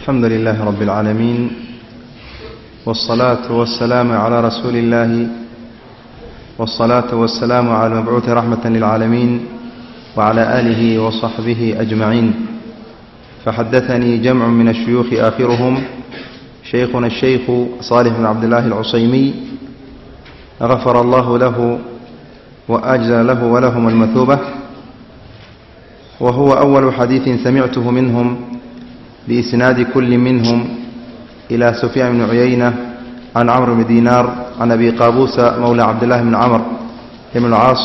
الحمد لله رب العالمين والصلاة والسلام على رسول الله والصلاة والسلام على المبعوث رحمة للعالمين وعلى آله وصحبه أجمعين فحدثني جمع من الشيوخ آخرهم شيخنا الشيخ صالح بن عبد الله العصيمي غفر الله له وأجزى له ولهم المثوبة وهو أول حديث سمعته منهم بإسناد كل منهم إلى سفيان بن عيينة عن عمرو بن دينار عن أبي قابوس مولى عبد الله بن عمر بن العاص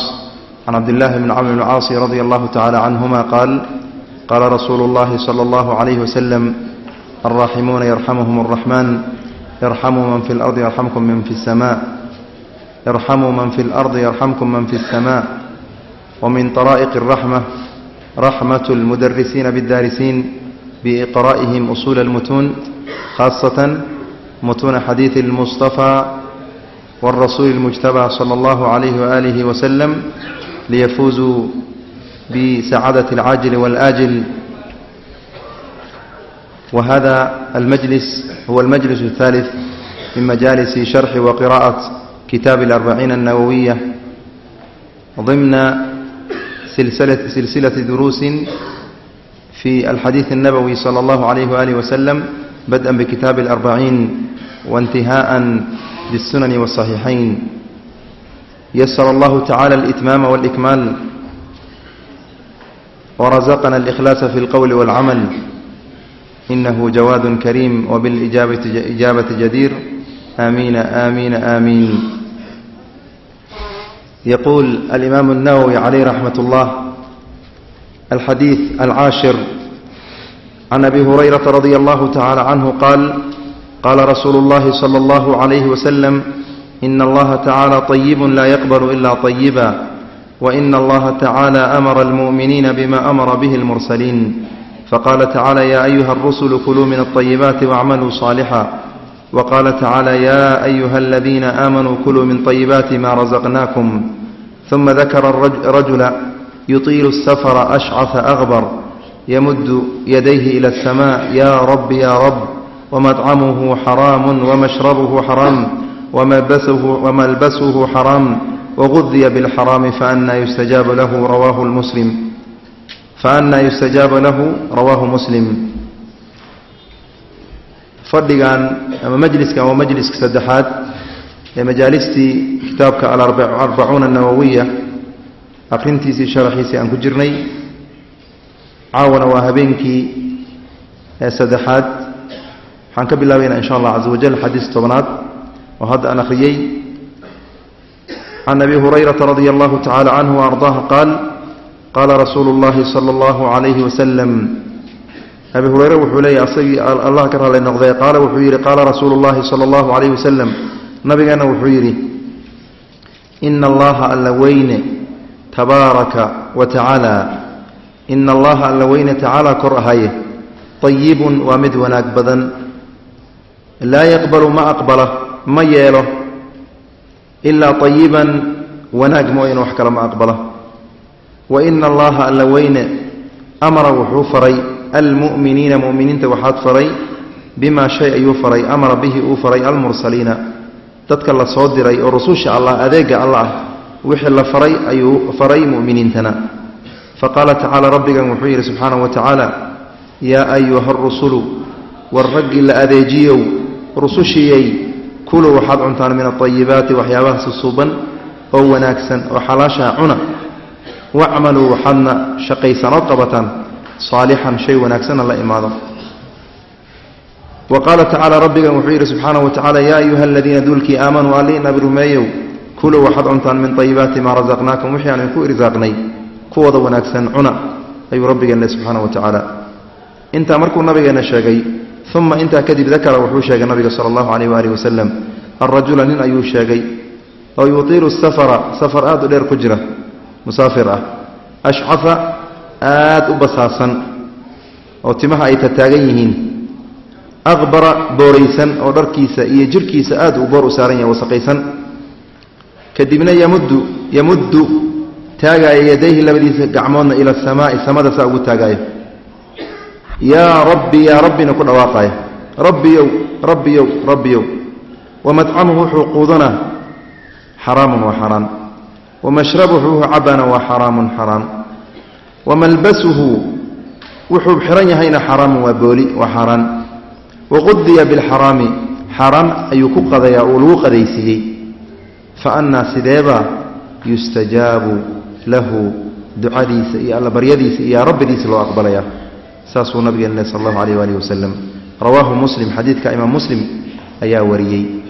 عن عبد الله بن عمرو بن العاص رضي الله تعالى عنهما قال قال رسول الله صلى الله عليه وسلم الراحمون يرحمهم الرحمن ارحموا من في الأرض يرحمكم من في السماء ارحموا من في الأرض يرحمكم من في السماء ومن طرائق الرحمة رحمة المدرسين بالدارسين بإقرائهم أصول المتون خاصة متون حديث المصطفى والرسول المجتبى صلى الله عليه وآله وسلم ليفوزوا بسعادة العاجل والآجل وهذا المجلس هو المجلس الثالث من مجالس شرح وقراءة كتاب الأربعين النووية ضمن سلسلة, سلسلة دروس في الحديث النبوي صلى الله عليه وآله وسلم بدءا بكتاب الأربعين وانتهاء بالسنن والصحيحين يسر الله تعالى الإتمام والإكمال ورزقنا الإخلاص في القول والعمل إنه جواد كريم وبالإجابة إجابة جدير آمين آمين آمين يقول الإمام النووي عليه رحمة الله الحديث العاشر عن أبي هريرة رضي الله تعالى عنه قال قال رسول الله صلى الله عليه وسلم إن الله تعالى طيب لا يقبل إلا طيبا وإن الله تعالى أمر المؤمنين بما أمر به المرسلين فقال تعالى يا أيها الرسل كلوا من الطيبات واعملوا صالحا وقال تعالى يا أيها الذين آمنوا كلوا من طيبات ما رزقناكم ثم ذكر الرجل yutiilu asafara ashcafa akbar yamuddu yadayhi ila asamaa yaa rabbi yaa rab wamaccamuhu xaraamu wamashrabuhu xaraam wamalbasuhu xaraam waqudiya bilxaraami faanaa yustajaabu lahu rawaahu muslim faannaa yustajaabu lahu rawaahu muslim fadhigan ama majliskan waa majliska saddexaad ee majaalistii kitaabka aarbacuuna nawowiya aqrintiisii sharaxiisii aan ku jirnay caawana waa habeenkii ee saddexaad waxaan ka bilaabaynaa insha allah caza wajal xadiis tobnaad oo hadda aan akhriyey can abi hurayrata radia allahu tacala canhu waardaah qaal qaala rasuulu اllahi salى اllahu عalayhi wasalam abi hureyre wuxuu leeyahy asagii allah ka raalli noqdee qaala wuxuu yidhi qaala rasuulu اllahi salى اllahu عalayh wasalam nabigeenna wuxuu yidhi ina allaha alla weyne tabaaraka wa tacaala. Ina allaha alla weyne tacaala kor ahaye طayibun waa mid wanaag badan. Laa yaqbalu ma aqbala ma yeelo. Ilaa طayiban wanaag mooyane wax kale ma aqbala. Wa ina allaha alla weyne amara wuxuu faray almu'miniina mu'miniinta waxaad faray bimaa shay ayuu faray amara bihi uu faray almursaliina. Dadka la soo diray oo rususha allah adeega alla ah wixii la faray ayuu faray mu'miniintana. Faqaala tacaala rabbigan wuxuu yidhi subxaanahu wa tacaala yaa ayuha arusulu war raggii la adeejiyow rusushiyey kuluu waxaad cuntaan min aayibaati waxyaabaha susuuban oo wanaagsan oo xalaashaa cuna. Wacmaluu waxaadna shaqaysanood qabataan saalixan shay wanaagsanna la imaado. Wa qaala tacaala rabbigan wuxuu yidhi subxaanahu wa tacala yaa ayuha aladiina duulkii aamanuu allii nabi rumeeyow kuluu waxaad cuntaan min ayibaati maa rasaqnaakum wixii aan idinku irsaaqnay kuwooda wanaagsan cuna ayuu rabbigeen leh subxaana wa tacaala intaa markuu nabigeenna sheegay uma intaa kadib dakara wuxuu sheegay nabiga sala allahu calayh waaalih wasalam alrajula nin ayuu sheegay oo yutiilu safara safar aad u dheer ku jira musaafir ah ashcafa aad u basaasan oo timaha ay tataagan yihiin aqbara booraysan oo dharkiisa iyo jirhkiisa aad uu boor u saaran yahay wasaqaysan kadibna yamuddu yamuddu taagaaya yadayhi labadiisa gacmoodna ila asamaa'i samada saa ugu taagaayo. Yaa rabbi yaa rabbina ku dhawaaqaya rabbiyow rabbiyow rabbiyow wamadcamuhu wuxuu quudanaa xaraamun waa xaraan. Wamashrabuhu wuxuu cabana waa xaraamun xaraam wamalbasuhu wuxuu xihan yahayna xaraamun waa booli waa xaaraan waqudiya bilxaraami xaaraan ayuu ku qadayaa uu lagu qadaysiiyey fa annaa sideebaa yustajaabu lahu ducadiisa iyo allabaryadiisa iyo rabbidiisa loo aqbalaya. Saasuu nabigeena sal allahu alayh waalih wasalam rawaahu muslim xadiidka imaam muslim ayaa wariyey.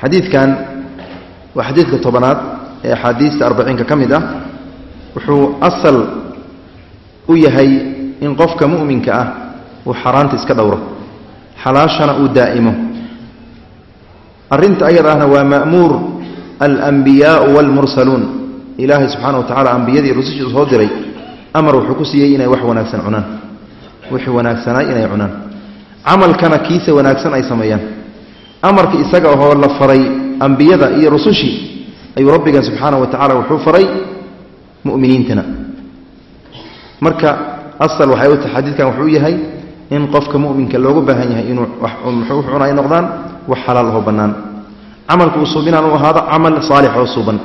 Xadiidkan waa xadiidka tobanaad ee axaadiista arbaciinka ka mid ah. Wuxuu asal u yahay in qofka mu'minka ah uu xaaraanta iska dhowro xalaashana uu daa'imo arrinta ayad ahna waa ma'muur alambiyaau waalmursaluun ilaahay subxana wa tacala ambiyadii rusushiisu soo diray amar wuxuu ku siiyey inay wax wanaagsan cunaan. Wixii wanaagsanaay inay cunaan. Camalkana kiisa wanaagsan ay sameeyaan. Amarka isaga ahoo la faray ambiyada iyo rusushii ayuu rabbigan subxaana wa tacala wuxuu faray mu'miniintana marka asal waxay u tahay xadiidkan wuxuu yahay in qofka mu'minka loogu baahan yahay inuu muxuu cuna ay noqdaan wax xalaal ahoo bannaan. Camalka uu suubinaan u ahaado camal saalix oo suuban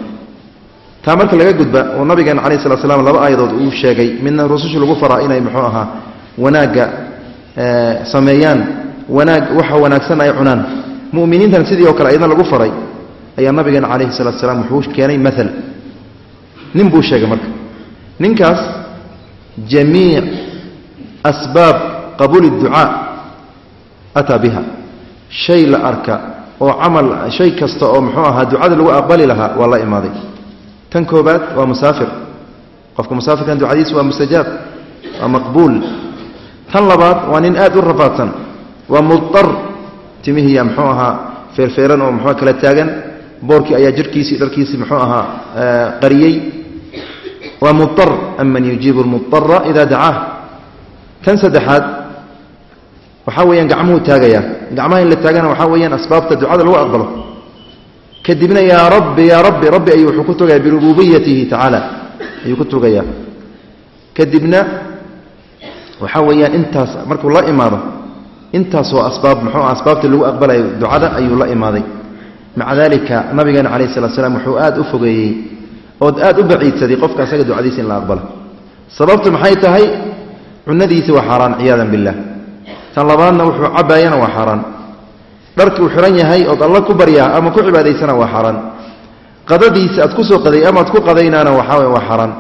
taa marka laga gudba oo nabigeena calayi slat slam laba aayadood uu sheegay midna rususha lagu faraa inay muxuu ahaa wanaagga sameeyaan wanaag waxa wanaagsan ay cunaan. Mu'miniintan sidii oo kale ayadna lagu faray ayaa nabigeena calayhi salatu salaam wuxuu keenay maal nin buu sheegay marka. Ninkaas jamiic asbaab qabuuli ducaa ataa biha shay la arka oo camal shay kasta oo muxuu ahaa ducada lagu aqbali lahaa waa la imaaday. Tan koobaad waa musaafir. Qofka musaafirkan ducadiisu waa mustajaab waa maqbuul. Tan labaad waa nin aad u rafaadsan waa mudar timihiiya muxuu ahaa feerfeeran oo muxua kala taagan boorkii ayaa jirhkiisii dharkiisii muxuu ahaa qariyey. Waa mudar aman yujiibu lmudara ida dacaah tan saddexaad waxaa weeyaan gacmuhu taagayaa gacmaha in la taagana waxaa weeyaan asbaabta ducada lagu aqbalo. Kadibna yaa rabbi yaa rabbi rabbi ayuu wuxuu ku togaya birububiyatihi tacaala. Ayuu ku togayaa kadibna waxaa weeyaan intaas markuu la imaado intaasoo asbaab muxuu asbaabta lagu aqbalayo ducada ayuu la imaaday. Maca daalika nabigeena calayhi salatu slam wuxuu aad u fogeeyey ood aad u baciidsaday qofka asaga ducadiisa in la aqbalo. Sababtu maxay tahay? Cunadiisi waa xaaraan ciyaadan billah tan labaadna wuxuu cabaayana waa xaaraan. Dharkii uu xihan yahay ood alla ku baryaa ama ku cibaadaysana waa xaaraan. Qadadiisa aad ku soo qaday ama aad ku qadaynaana waxaa waa xaaraan.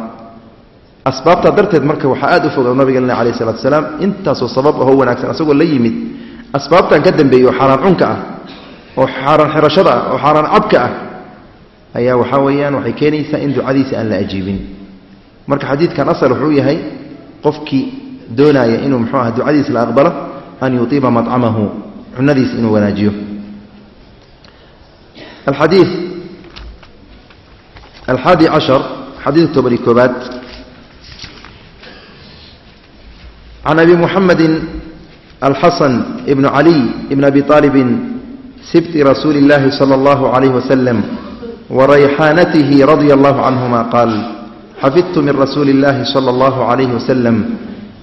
Asbaabtaa darteed marka waxaa aad u fog nabigeena calayhi salatu salaam intaasoo sabab ahoo wanaagsan asagoo la yimid asbaabtan ka dambeeyey oo cunka ah oo xaaraan xirashada ah oo xaaraan cabka ah ayaa waxaa weeyaan waxay keenaysaa in ducadiisa aan la ajiibin. Marka xadiidkan asal wuxuu yahay qofkii doonaaya inuu muxuu aha ducadiisa la aqbalo an yuiiba macamahu cunadiisa inuu wanaajiyo alxadii alxaadi cashar xadiidka tobani koobaad can abi muxamedi alxasan ibn caliy ibn abi aalibin sibti rasuuli اllahi salى اllahu عalayh waslm warayxaanatihi radia allahu canhuma qaal xafidtu min rasuuli اllahi salى اllahu عalayh waslm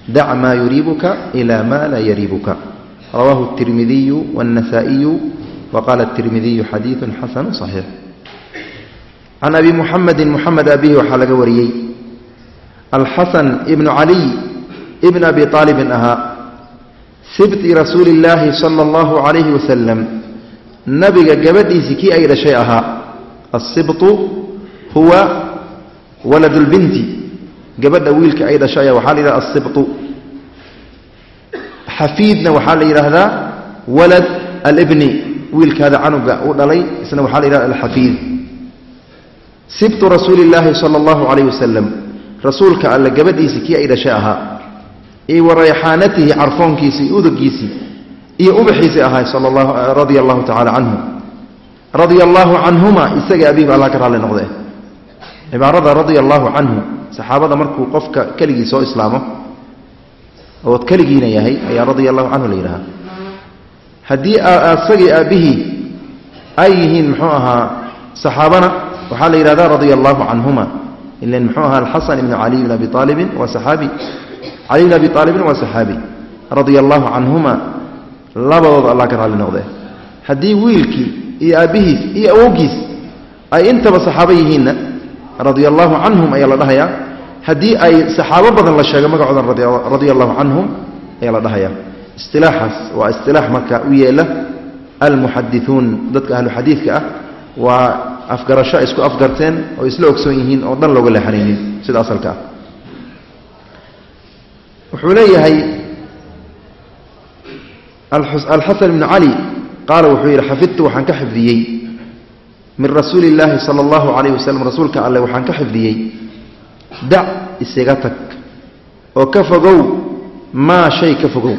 dac ma yuriibuka ila ma laa yariibuka rawahu الtirmidiyu wالnasaئiyu waqala الtirmidiyu xadiiثu xasanu صaxiix can abi muxamedi muxamed abihi waxaa laga wariyey alxasan ibnu caliy ibn abi aalibin ahaa sibti rasuuli اllaahi salى اllahu عalayhi wasalam nabiga gabadhiisii kii ay dhashay ahaa asibtu huwa walad اlbinti gabadha wiilka ay dhashay waxaa la yidhahda asibu xafiidna waxaa la yidhaahdaa walad alibni wiilkaada canuga u dhalay isna waxaa la yidhahda alxafiid. Sibtu rasuuli illaahi sala allahu calayh wasalam rasuulka alle gabadhiisii kii ay dhashay ahaa iyo wa rayxaanatihi carfoonkiisii iyo udagiisii iyo ubaxiisii ahaay radia allahu tacala canhu. Radia allaahu canhuma isaga abiib allah ka raali noqdee cibaarada radia allaahu canhu saxaabada markuu qofka keligii soo islaamo ood keligiina yahay ayaa radia allahu canhu la yidhahaa haddii asagii aabbihii ay yihiin muxuu ahaa saxaabana waxaa la yidhahda radia allaahu canhuma. Ilan muxuu ahaa alxasan ibnu caliy bn abi aalibin waa saxaabi. Cali bn abi aalibin waa saxaabi. Radia allaahu canhuma labadooda allah ka raalli noqdee. Haddii wiilkii iyo aabbihiis iyo awowgiis ay intaba saxaabo yihiinna radia allaahu canhum ayaa la dhahayaa haddii ay saxaabo badan la sheego magacoodan radia allahu canhum ayaa la dhahayaa istilaaxaas waa istilaax marka u yeela almuxadisuun dadka ahlu xadiidka ah waa afgarasho ay isku afgarteen oo isla ogsoon yihiin oo dhan looga leexanaynin sida asalka ah. Wuxuu leeyahay alxasan ibnu cali qaala wuxuu yidhi xafidtu waxaan ka xifdiyey min rasuuli illaahi sala allahu calayh wasalam rasuulka alleh waxaan ka xifdiyey dac isaga tag oo ka fogow maa shay ka fogow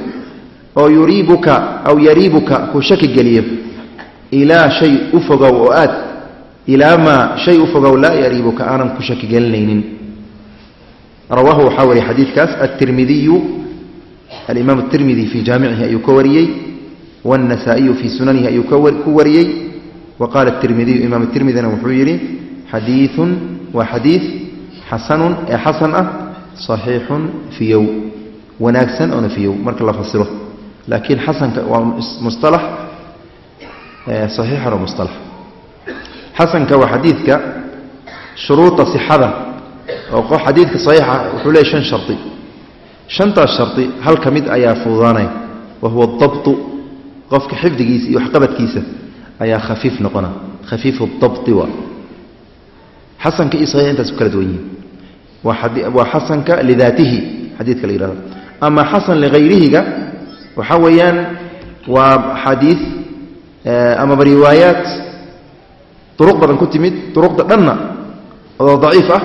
oo yuriibuka aw yariibuka ku shaki geliyo ilaa shay u fogow oo aad ilaa maa shay u fogow laa yariibuka aanan ku shaki gelinaynin. Rawaahu waxaa wariyey xadiidkaas atirmidiyu alimaam atirmidi fii jaamicihi ayuu ka wariyey wاnnasaa'iyu fii sunanihi ayuu ku wariyey waqaala tirmidiyu imaam tirmidina wuxuu yidhi xadiiun waa xadiid xasanun ee xasan ah saxiixun fiyow wanaagsan oona fiyow marka la fasiro. Laakiin xasanka waa musalax saxiixun waa mustalax xasanka waa xadiidka shuruuda sixada oo qof xadiidka saxiixa ah wuxuu leeyahy shan shardi shantaas shardi hal ka mid ayaa fududaanaya wa huwa adabtu qofka xifdigiisa iyo waxqabadkiisa ayaa khafiif noqona. Khafiifu اdabطi waa xasanka iyo saxiix intaas ku kala duwan yihiin waa xasanka lidaatihi xadiidka la yihahdo ama xasan ligayrihiga waxaa weeyaan waa xadiid amaba riwaayaat duruq badan ku timid duruqda dhanna oo daciif ah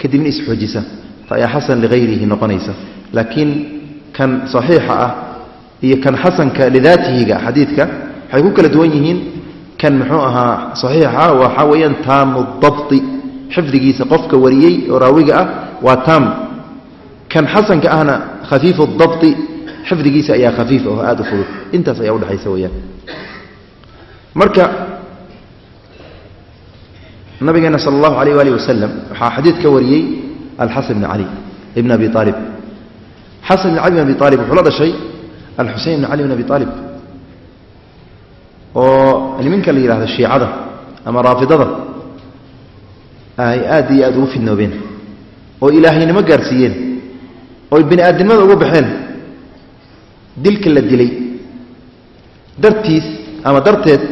kadibna isxoojisa ta ayaa xasan ligayrihi noqonaysa. Laakiin kan saxiixa ah iyo kan xasanka lidaatihiga xadiidka waxay ku kala duwan yihiin kan muxuu ahaa saxiixa waxaa weeyaan taamu dabti. Xifdigiisa qofka wariyey oo raawiga ah waa taam. Kan xasanka ahna khafiifu dabti. Xifdigiisa ayaa khafiif oo aada u fudud. Intaas ayaa udhexaysa weyaan marka nabigeena sala allahu alayh waalih wasalam waxaa xadiid ka wariyey alxasan bn cali ibn abi aalib xasan bn cali bn abi aalib wuxuu la dhashay alxuseyn bn cali bn abi aalib oo niminka la yidhahdo shiicada ama raafidada ay aad iyo aad ugu fidnoobeen oo ilaahaynimo gaarsiiyeen oy bini aadnimada uga baxeen dilka la dilay dartiis ama darteed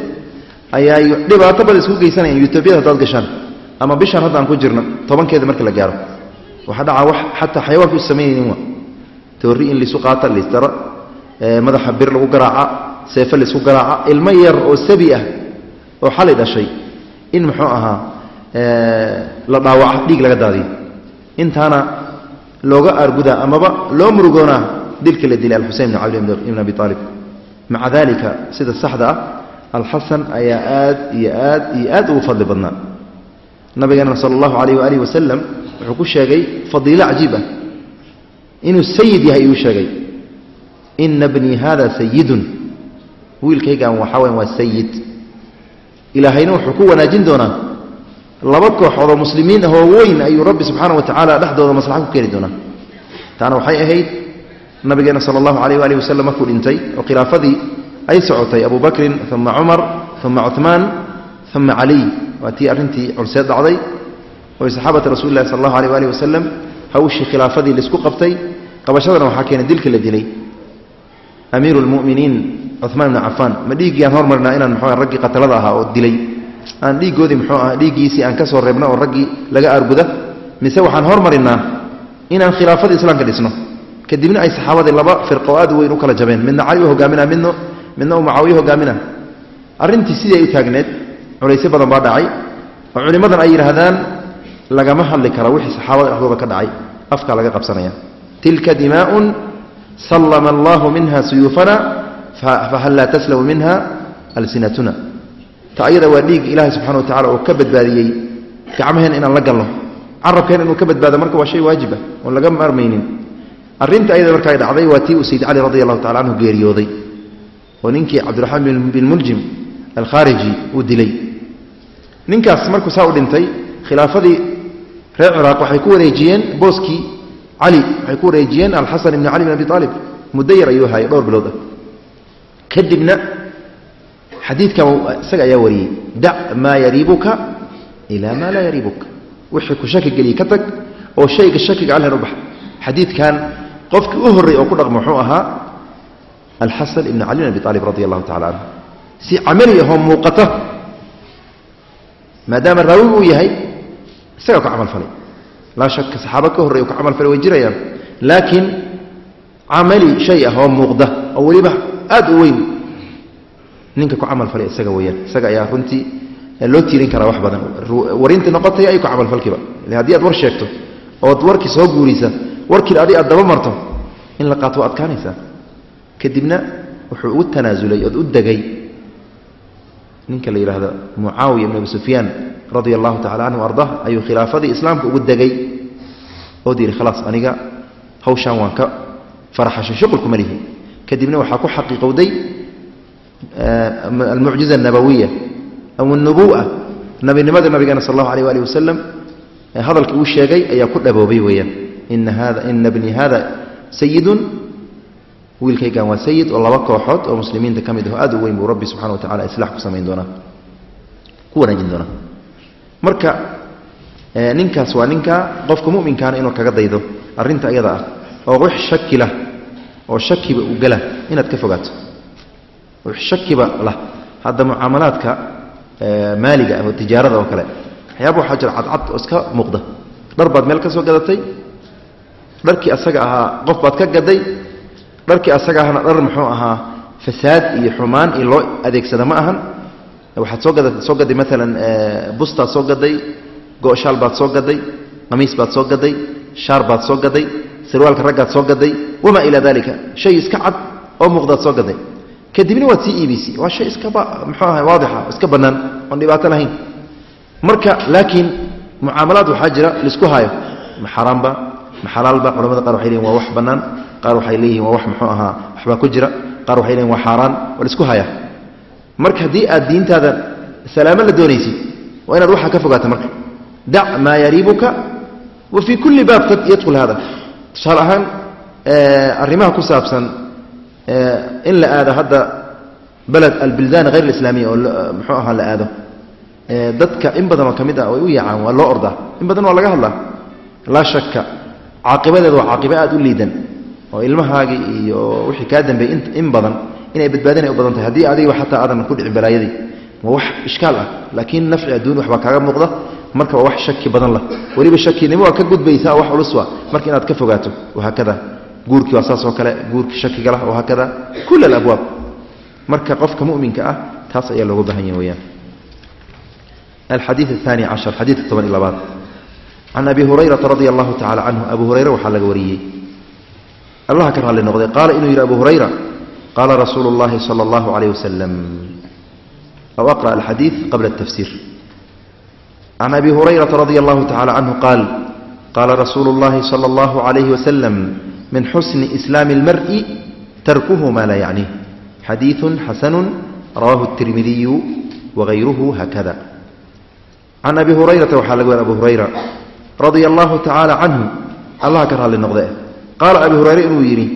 ayaay dhibaato badan isku geysanayaan yutoobiyada haddaad gashaan ama bishaan hadda aan ku jirno tobankeeda marka la gaaro. Waxaa dhacaa wax xataa xayawaanka u samaynaynin wa toorri in laisu qaata laisdaro madaxa bir lagu garaaca seefe la isku garaaca ilmo yar oo sabi ah oo xalay dhashay in muxuu ahaa la dhaawaca dhiig laga daadiyo. Intaana looga aargudaa amaba loo murugoonaa dilka la dilay alxusein bn cali ibn abi aalib maca dalika sida saxda ah alxasan ayaa aad iyo aad iyo aad ugu fadli badnaa. Nabigeena sala allahu alayh waaalih wasalam wuxuu ku sheegay fadiilo cajiib ah. Inuu sayid yahay iyuu sheegay. Ina bnii hada sayidun wiilkaygaan waxaa weyan waa sayid ilaahayna wuxuu ku wanaajin doonaa. Laba kooxood oo muslimiin ah oo weyn ayuu rabbi subxaana wa tacaala dhexdooda maslaxa ku keeni doonaa. Taana waxay ahayd nabigeena sala allahu alayh waali wasalam markuu dhintay oo khilaafadii ay socotay abu uma cumar uma cumaan uma caliy waa tii arrintii culseed dhacday oo saxaabata rasuli lahi sala allahu alayh waali wasalam hawshii khilaafadii la isku qabtay. Qabashadana waxaa keenay dilka la dilay. Amiiru lmuminiin cumaan ibnu cafaan ma dhiiggiiaan hormarnaa inaan muxuu raggii qatalada ahaa oo dilay? Aan dhiiggoodii muxuu ah dhiiggiisii aan ka soo reebno oo raggii laga aarguda? Mise waxaan hormarinaa inaan khilaafadii islaamka dhisno? Kadibna ay saxaabadii laba firqo aad weyn u kala jabeen. Midna cali u hogaamina midno midna uu mucaawiye hogaamina arrintii sidii ay u taagneed culaysyo badan baa dhacay oo culimmadan ay yidhaahdaan lagama hadli kara wixii saxaabada dhexdooda ka dhacay afkaa laga qabsanaya. Tilka dimaaun sallama allahu minha suyuufana fahal laa taslamu minha alsinatuna. Ta ayada waa dhiig ilaahay subxana wa tacala oo ka badbaadiyey. Gacmaheen inaan la galno. Carabkeen inuu ka badbaado marka waa shay waajiba oon laga maarmaynin. Arrinta ayada marka ay dhacday waa tii uu sayd cali radi allahu tacala canhu geeriyooday oo ninkii cabdiraxmaan bin muljim alkhaariji uu dilay. Ninkaas markuu saa u dhintay khilaafadii reer ciraaq waxay ku wareejiyeen booskii cali waxay ku wareejiyeen alxasan ah kadibna xadiidkan isaga ayaa wariyey dac maa yariibuka ilaa maa laa yariibuka wixii ku shaki geliye ka tag oo shayga shakiga alhen u bax. Xadiidkan qofkii u horrey oo ku dhaqma muxuu ahaa alxasan ibni cali abi aalib radi allahu tacala canhu si camali ahoo muuqata maadaama raawi uu yahay isagaa ku camal falay. Laa shaka saxaaba ka horrey oo ku camal falay way jirayaan. Laakiin camali shay ah oo muuqda oo weliba aad u weyn. Ninka ku camal falay isaga weyaan isaga ayaa runtii loo tiirin karaa wax badan. Warintii noqotay ay ku camalfalkiiba haddii aad war sheegto ood warkii soo guurisa warkii adi aad daba marto in la qaato waa adkaanaysaa kadibna wuxuu u tanaasulay ood u degay. Ninka la yidhaahdo mucaawiya ibn abi sufyaan radia allahu tacala canhu ardah ayuu khilaafadii islaamka ugu degay. Ood yidhi khalaas aniga hawshaan waan ka faraxashay shuqulkuma lihi kadibna waxaa ku xaqiiqowday almucjiza anabawiya aw anubu'a nabinimada nabigeena sal allahu alيh alih wasalam hadalkii uu sheegay ayaa ku dhaboobay weeyaan. Ina hada ina bni hada sayidun wiilkaygan waa sayid oo laba kooxood oo muslimiinta ka mid aho aad u buu rabbi subxana wa tacala islaax ku samayn doonaa. Ku wanaajin doonaa. Marka ninkaas waa ninka qofka muminkaana inuu kaga daydo arrinta iyada ah oo wix shaki lah oo shakiba u gala inaad ka fogaato. Wix shakiba lah. Hadda mucaamalaadka maaliga ah oo tijaarada oo kale waxyaaba waxaa jira cadcad oo iska muuqda. Dhar baad meel ka soo gadatay dharkii asaga ahaa qof baad ka gaday dharkii asaga ahna dhar muxuu ahaa fasaad iyo xumaan iyo loo adeegsada ma ahan. Waxaad soo gada soo gaday maalan bustaad soo gaday go-shaal baad soo gaday qamiis baad soo gaday shaar baad soo gaday sirwaalka raggaad soo gaday wamaa ilaa dalika shay iska cad oo muuqdaad soo gaday. Kadibna waad sii iibisay waa shay iskaba muxuu aha waadixa iska bannaan oon dhibaato lahayn. Marka laakiin mucaamalaad waxaa jira la isku hayo ma xaaraamba ma xalaalba culamada qaar waxay leeyihiin waa wax bannaan qaar waxay leeyihiin waa wax muxuu ahaa waxbaa ku jira qaar waxay leeyihiin waa xaaraan waa la isku haya marka haddii aad diintaada salaamo la doonaysid waa inaad waxaa ka fogaata marka. Dac maa yariibuka wa fii kulli baab yadkhul hada. Tusaale ahaan arrimaha ku saabsan in la aado hadda baled albildan hayr alislaamiya oo muxuu ahaa la aado dadka in badan oo ka mid ah u yaacaan waa loo ordaa. In badan waa laga hadlaa. Laa shaka caaqibadeeda waa caaqibo aad u liidan oo ilmahaagii iyo wixii kaa dambeeyey in badan inay badbaadinay u badan tahay. Haddii adiga xataa aadan ku dhicin balaayadii waa wax ishkaal ah laakiin nafci adduun waxbaa kaaga muuqda. Marka waa wax shaki badan lah weliba shakinimo waa ka gudbaysaa wax culuswa marka inaad ka fogaato wahaakada guurkii waa saas oo kale guurkii shakiga lah wahaakada kul alabwaab marka qofka muminka ah taas ayaa looga baahan yaha weyaan alxadii aani cashar xadiidka toban iyo labaad. Can abi hurayrata radia allahu tacala canhu abu hurayre waxaa laga wariyey. Allah ka raalli noqday qaala inuu yidhi abu hurayra qaala rasuulu اllahi sala اllahu alayh wasalam aw aqra alxadiid qabla اtafsiir can abi hurayrata radia allahu tacala canhu qaal qaala rasuulu اllahi salى اllahu alayh wasalam min xusni islaami اlmar'i tarkuhu ma laa yacnih xadiiثu xasanu rawahu الtirmidiyu wagayruhu hakada can abi hurayrata waxaa laga wari abu hurayra radia allahu tacaala canhu allah ka raalli noqde qaala abi hurayre inuu yidhi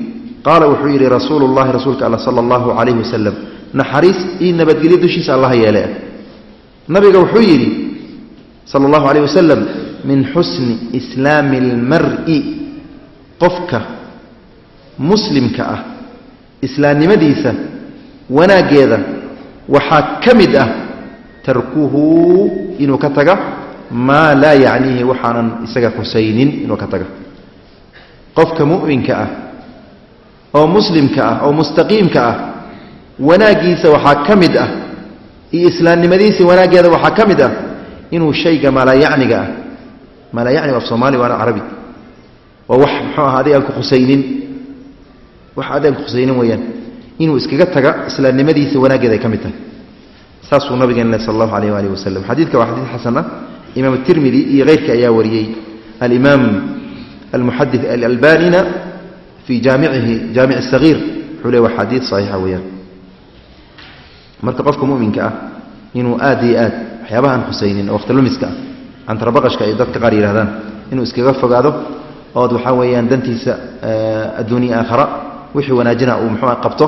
qaala wuxuu yidhi rasuulu llahi rasuulka alla naxariis io nabadgelyo dushiisa allaha yeele. Nabiga wuxuu yidhi sala allahu calayh wasalam min xusni islaami almar'i qofka muslimka ah islaamnimadiisa wanaaggeeda waxaa ka mid ah tarkuhu inuu ka taga maa laa yacniihi waxaanan isaga khusaynin inuu ka taga. Qofka mu'minka ah oo muslimka ah oo mustaqiimka ah wanaaggiisa waxaa ka mid ah iyo islaamnimadiisa wanaaggeeda waxaa ka mid ah inuu shayga maalaayacniga ah maalaayacniga af soomaali waana carabi. Waa wax muxuu aha adig aan ku khusaynin. Wax adig aan ku khusaynin weeyaan. Inuu iskaga taga islaamnimadiisa wanaaggeeda ay ka mid tahay. Saasuu nabigeen sal allahu alayh waalih wasalam xadiidka waa xadiid xasan imaam tirmidi iyo keyrka ayaa wariyey. Alimaam almuxadid alalbanina fii jaamicihi jaamic sagiir wuxuu le waa xadiid saxiixa weeyaan marka qofka muminka ah inuu aad iyo aad waxyaabaha aan khusaynin oo wakhtilumiska ah cantarabaqashka ay dadka qaar yidhahdaan inuu iskaga fogaado ood waxaa weeyaan dantiisa adduuniya aakhara wixii wanaajina uu muxuu qabto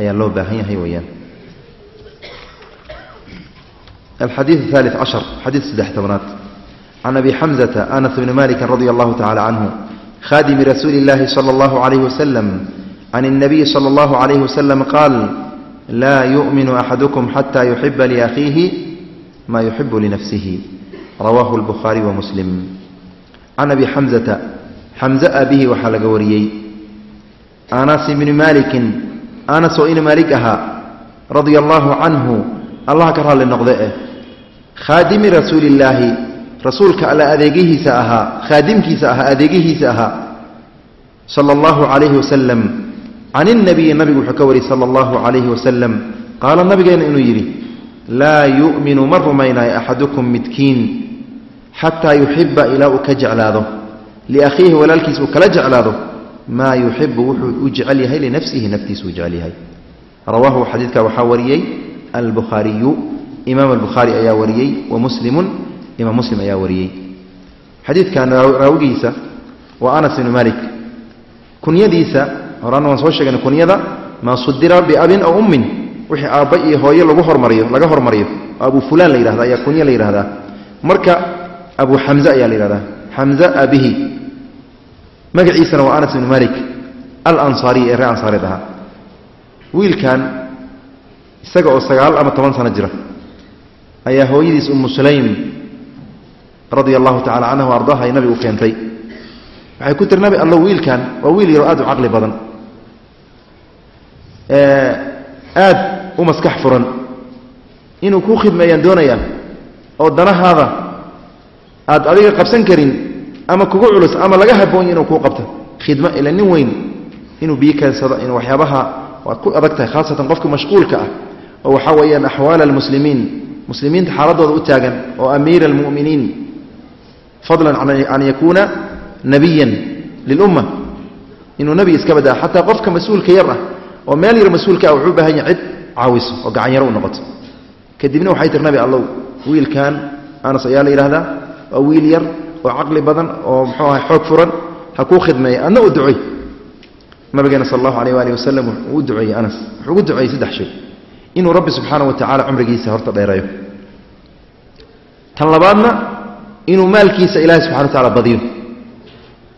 ayaa loo baahan yahay weeyaan الحديث الثالث عشر حديث سدح تبنات عن أبي حمزة أنس بن مالك رضي الله تعالى عنه laa yuminu axadukum xata yuxiba liakhiihi maa yuxibu linafsihi rawaahu lbukhaariy wa muslim can abi xamzata xamza abihi waxaa laga wariyey anas ibni maalikin anas oo ina maalik ahaa radia allaahu canhu allah ka raalli noqde eh khaadimi rasuulillaahi rasuulka alla adeegihiisa ahaa khaadimkiisa ahaa adeegihiisa ahaa sala allahu calayhi wasalam can inabiyi nabigu wuxuu ka wariyey sala allahu calayhi wasalam qaala nabigeenna inuu yidhi laa yu'minu ma rumaynayo axadukum midkiin xataa yuxiba ilaa uu ka jeclaado. Liakhiihi walaalkiis uu kala jeclaado. Maa yuxibu wuxuu u jecel yahay linafsihi naftiisuu jecel yahay. Rawaahu xadiidka waxaa wariyey albukhaariyu imaam albukhaari ayaa wariyey wa muslimun imaam muslim ayaa horaan waan soo sheegnay kunyada maa sudira biabin aw ummin. Wixii aabba iyo hooye lagu hormariyo laga hormariyo. Abu fulaan la yidhahda ayaa kunyo la yidhahdaa marka abu xamze ayaa la yidhahdaa xamze abihi. Magaciisana waa anas ibnu malik alansaariy ee ree ansaareed ahaa. Wiilkan isaga oo sagaal ama toban sano jira ayaa hooyadiis umu sulaym radia allahu tacala canha o ardaaha ay nabigu keentay. Waxay ku tiri nabi allo wiilkan waa wiil yaroo aad u caqli badan aad u maskax furan. Inuu kuu khidmeeyaan doonayaa oo danahaada aad adiga qabsan karin ama kugu culus ama laga haboonyo inuu kuu qabto. Khidmo ila nin weyn. Inuu biyo keensado in waxyaabaha waad ku adag tahay khaasatan qofka mashquulka ah. Oo waxaa weeyaan axwaal almuslimiin. Muslimiinta xaaladooda u taagan oo amiira almu'miniin. Fadlan can yakuuna nabiyan lilumma inuu nebi iska badaa. Xataa qofka mas'uulka yar ah oo meel yar mas'uulka ah wuxuu baahan yahay cid caawiso oo gacan yaro u noqoto. Kadibna waxay tiri nabi allow wiilkan anas ayaa la yidhahdaa waa wiil yar oo caqli badan oo muxuu ahay xoog furan ha kuu khidmeeya adna u ducoy nabigeena sal allahu alayh waali wasalam wuxuu u duceeyey anas. Wuxuu ugu duceeyey saddex shay. Inuu rabbi subxaana wa tacala cumrigiisa horta dheereeyo. Tan labaadna inuu maalkiisa ilahay subxana wa tacala badiyo.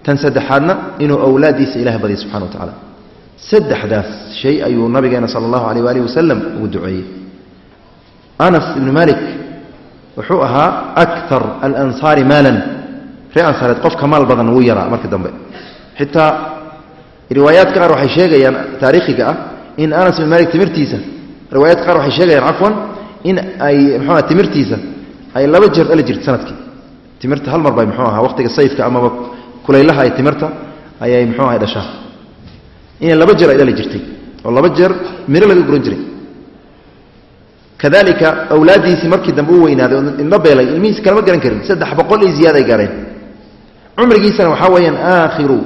Tan saddexaadna inuu awlaaddiisa ilahay badiyo subxana wa tacala saddexdaas shay ayuu nabigeena sala allahu alayh waalihi wasalam ugu duceeyey. Anas ibnu malik wuxuu ahaa aktar alansaari maalan. Ree ansaareed qofka maal badan wuu yaraa marka dambe. Xitaa riwaayaadka qaar waxay sheegayaan taariikhiga ah in anas ibn malik timirtiisa riwaayaadka qaar waxay sheegayaan cafwan in ay mxuua timirtiisa ay laba jeer dhali jirta sannadkii. Timirta hal mar bay mxuu ahaa waqtiga sayfka amaba kulaylaha ay timirta ayay mxuu ahay dhashaa inay laba jeer ay dhali jirtay oo laba jeer miro laga guran jiray. Kadalika awlaaddiisii markii dambe u weynaaday oo indho beelay ilmihiisi kalama garan karin saddex boqol iyo ziyaada ay gaareen. Cumrigiisana waxaa weeyaan aakhiru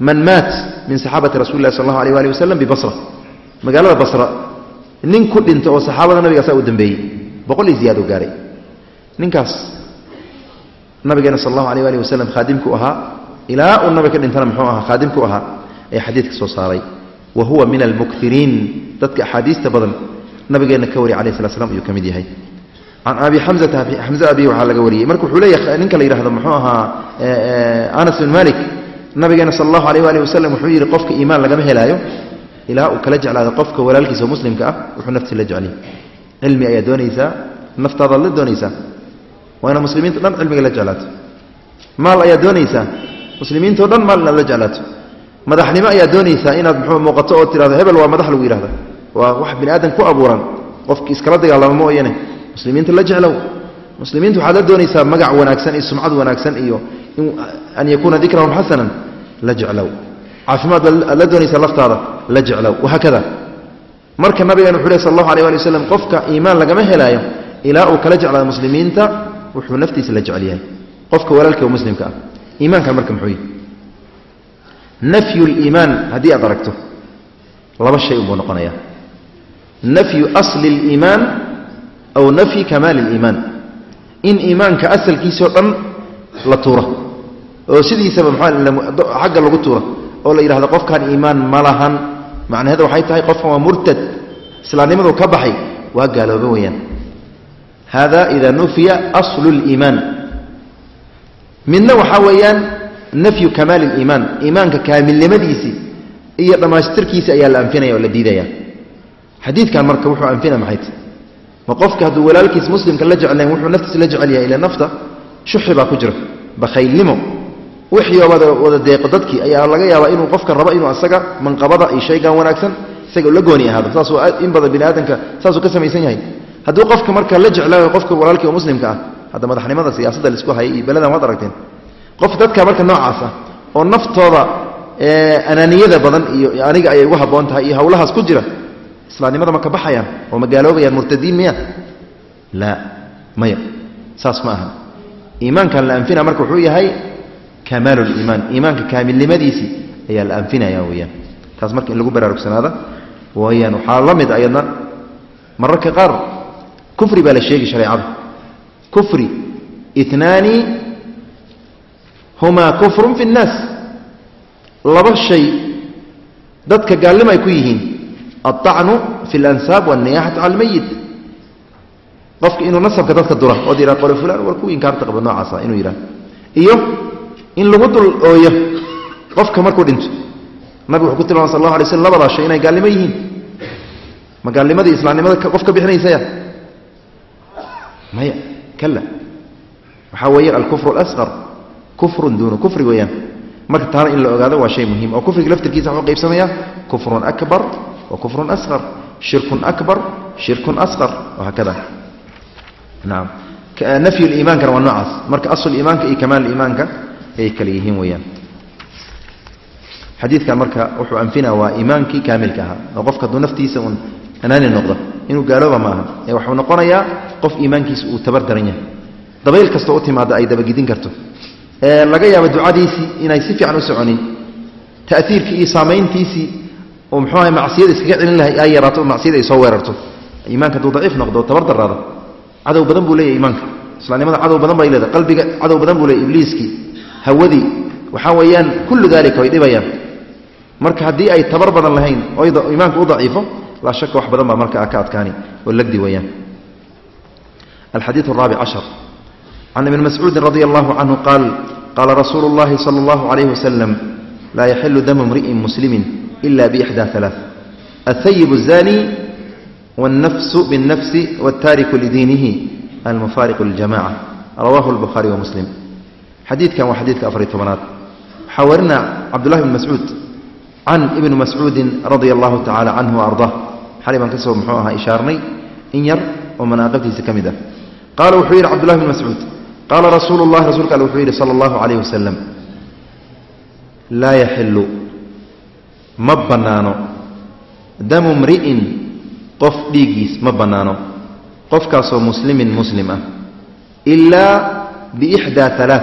man maat min saxaabati rasuli lah sal allahu alيh ali wasalam bibasra magaalada basra nin ku dhinta oo saxaabada nabiga asaa u dambeeyey boqol iyo ziyaado gaaray. Ninkaas nabigeena sal allahu alيh ali wasalam khaadimku ahaa ilaa uu nabi ka dhintana muxuu ahaa khaadimku ahaa ee xadiidka soo saaray. Wa huwa min almukiriin dadka axaadiista badan nabigeena ka wariy alayh slat slam ayuu ka mid yahay. Can abi xamzata xamze abi waxaa laga wariyey. Marka wuxuu leeyahay ninka la yidhahdo muxuu ahaa anas bin malik. Nabigeena sal allahu alayh ali wasalam wuxuu yidhi qofka iimaan lagama helaayo ilaa uu kala jeclaado qofka walaalkiisa muslimka ah wuxuu nafti la jecliy cilmi ayaa doonaysaa naftaadaad la doonaysaa. Waa ina muslimiinto dhan cilmiga la jeclaato. Maal ayaa doonaysaa muslimiintao dhan maal inaad la jeclaato madaxnimo ayaa doonaysaa inaad muxuu muuqato oo tirahdo hebel waa madax lagu yidhahda waa wax bini aadan ku abuuran. Qofki iskala dagaalamo mooyane muslimiinta la jeclow. Muslimiinta waxaad la doonaysaa magac wanaagsan iyo sumcad wanaagsan iyo an yakuuna dikrahum xasanan la jeclow. Caafimaad aad la doonaysaa laftaada la jeclow. Wahaakada marka nabigeena wuxu leh sal allahu alay ali wasalam qofka iimaan lagama helaayo ilaa uu kala jeclaado muslimiinta wuxuu naftiisa la jecel yahay. Qofka walaalka muslimka ah. Iimaankan marka muxuu nafyu liimaan haddii aad aragto laba shay unbuu noqonaya nafyu asli اliimaan aw nafyi kamaali اliimaan in iimaanka asalkiisao dhan la tuuro oo sidiisaba maxaa xagga lagu tuuro oo la yidhahdo qofkan iimaan ma lahan. Macnaheeda waxay tahay qofkan waa murtad islaamnimadu ka baxay waa gaalooba weeyaan. Hada ida nufiya aslu liimaan midna nafyu kamaali liimaan iimaanka kaamilnimadiisii iyo dhammaystirkiisi ayaa la anfinaya oo la diidaya xadiidkan marka wuxuu anfina maxay tahy ma qofka hadduu walaalkiis muslimka la jeclayn wuxuu naftiisa la jecel yahay ila nafta shuxi baa ku jira. Bakhaylnimo. Wixii wada deeqo dadkii ayaa laga yaabaa inuu qofka rabo inuu asaga manqabada iyo shaygan wanaagsan isaga la gooni ahaado. Saasuu in badan bini aadamka saasuu ka samaysan yahay. Hadduu qofka marka la jeclaayo qofka walaalkii oo muslimka ah hadda madaxnimada siyaasadda la isku hayay iyo beladan waad aragteen qof dadka marka noocaas ah oo naftooda anaaniyada badan iyo aniga ayay ugu habboon tahay iyo hawlahaas ku jira islaamnimada ma ka baxayaan oo ma murtadiin miya? Laa maya. Saas ma aha. Iimaankan la anfina marka wuxuu yahay kamaalu liimaan iimaanka kaamilnimadiisii ayaa la anfinaya weyaan taas marka in lagu baraarugsanaada weyaan waxaa la mid ayadna mararka qaar kufri baa la sheegi shareecada. Kufri itnaani humaa kufrun fi nnaas. Laba shay dadka gaalnimo ay ku yihiin. Aacnu fi lansaab waniyaxatu cala almayit qofka inuu nasabka dadka dura ood yidhaha qole fulaan war ku inkaarta qaba noocaasa ah inuu yidhaha iyo in lagu dul ooyo qofka markuu dhinto. Nabigu wuxuu ku tilmamay sal allah alay slm labadaa shay inay gaalnimo yihiin. Ma gaalnimadii islaamnimada qof ka bixinaysaya? Maya kala waxaa weeye alkufru alar kufrun duuna kufri weeyaan. Marka taana in la ogaado waa shay muhiim. Oo kufriga laftirkiisa wuxuu qaybsamayaa kufrun akbar wa kufrun asqar shirkun akbar shirkun asqar wahaakada naam. Nafyu liimaankana waa noocaas. Marka asl iimaanka iyo kamaal iimaanka ayay kale yihiin weeyaan. Xadiidkan marka wuxuu anfina waa iimaankii kaamilka ahaa. Oo qofka hadduu naftiisa uun anaani noqdo inuu gaalooba maaha ee wuxuu noqonayaa qof iimaankiisa uu tabar daran yahay. Dabayl kastoo u timaada ay dabagidin karto laga yaaba ducadiisii inay si fiican u soconin. Taiirkii iyo saamayntiisii oo mxuaha macsiyada iskaga celin lahay ay yaraato oo macsiyada ay soo weerarto. Imaanka haduu daciif noqdo tabar daraado cadow badan buu leeyahy imaanka islaamnimada cadow badan bay leedahay qalbiga cadow badan buu leeyay ibliiskii hawadii waxaa weeyaan kullu daalika way dhibayaan. Marka haddii ay tabar badan lahayn oy imaanka u daciifo laa shaka wax badan baa marka ka adkaani oo lagdi weeyaan. Alxadiid araabic cashar can ibni mascuudi radi allahu canhu qaal qaala rasuulu اllahi salى اllahu عalayh wasalam laa yaxilu damu mri'in muslimi ila bإxdى ثalaaث aلthayib الzani wالnafsu bالnafsi wاltaariku lidiinihi almufaariqu liljamaca rawahu اlbukhaari wamuslim xadiidkan waa xadiidka afariy tobanaad waxaa warina cabdullahi bn mascuud can ibni mascuudin radia allahu tacala canhu ardaa xalay baan ka soo muxuu ahaa ishaarnay in yar oo manaaqibtiisa ka mid ah qaala wuxuu yidhi cabdullahi bn mascuud qaala rasuulu llahi rasuulka alle wuxuu yidhi sala allahu calayh wasalam laa yaxilu ma bannaano damu mri'in qof dhiiggiis ma bannaano qofkaasoo muslimin muslim ah ilaa biixdaa alaa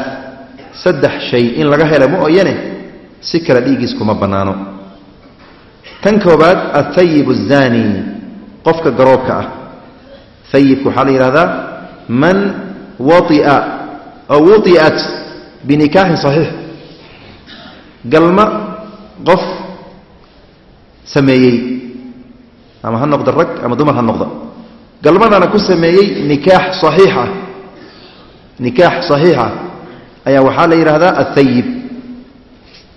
saddex shay in laga hela ma si kale dhiiggiis kuma bannaano tan koobaad athayib الzani qofka garoobka ah ayibka waxaa la yidhahdaa man wuiat binikaaxin saxiix. Galma qof sameeyey ama ha noqdo rag ama dumar ha noqdo. Galmadana ku sameeyey nikaax aiixa ah. nikaax saxiixa ah ayaa waxaa la yidhahdaa athayib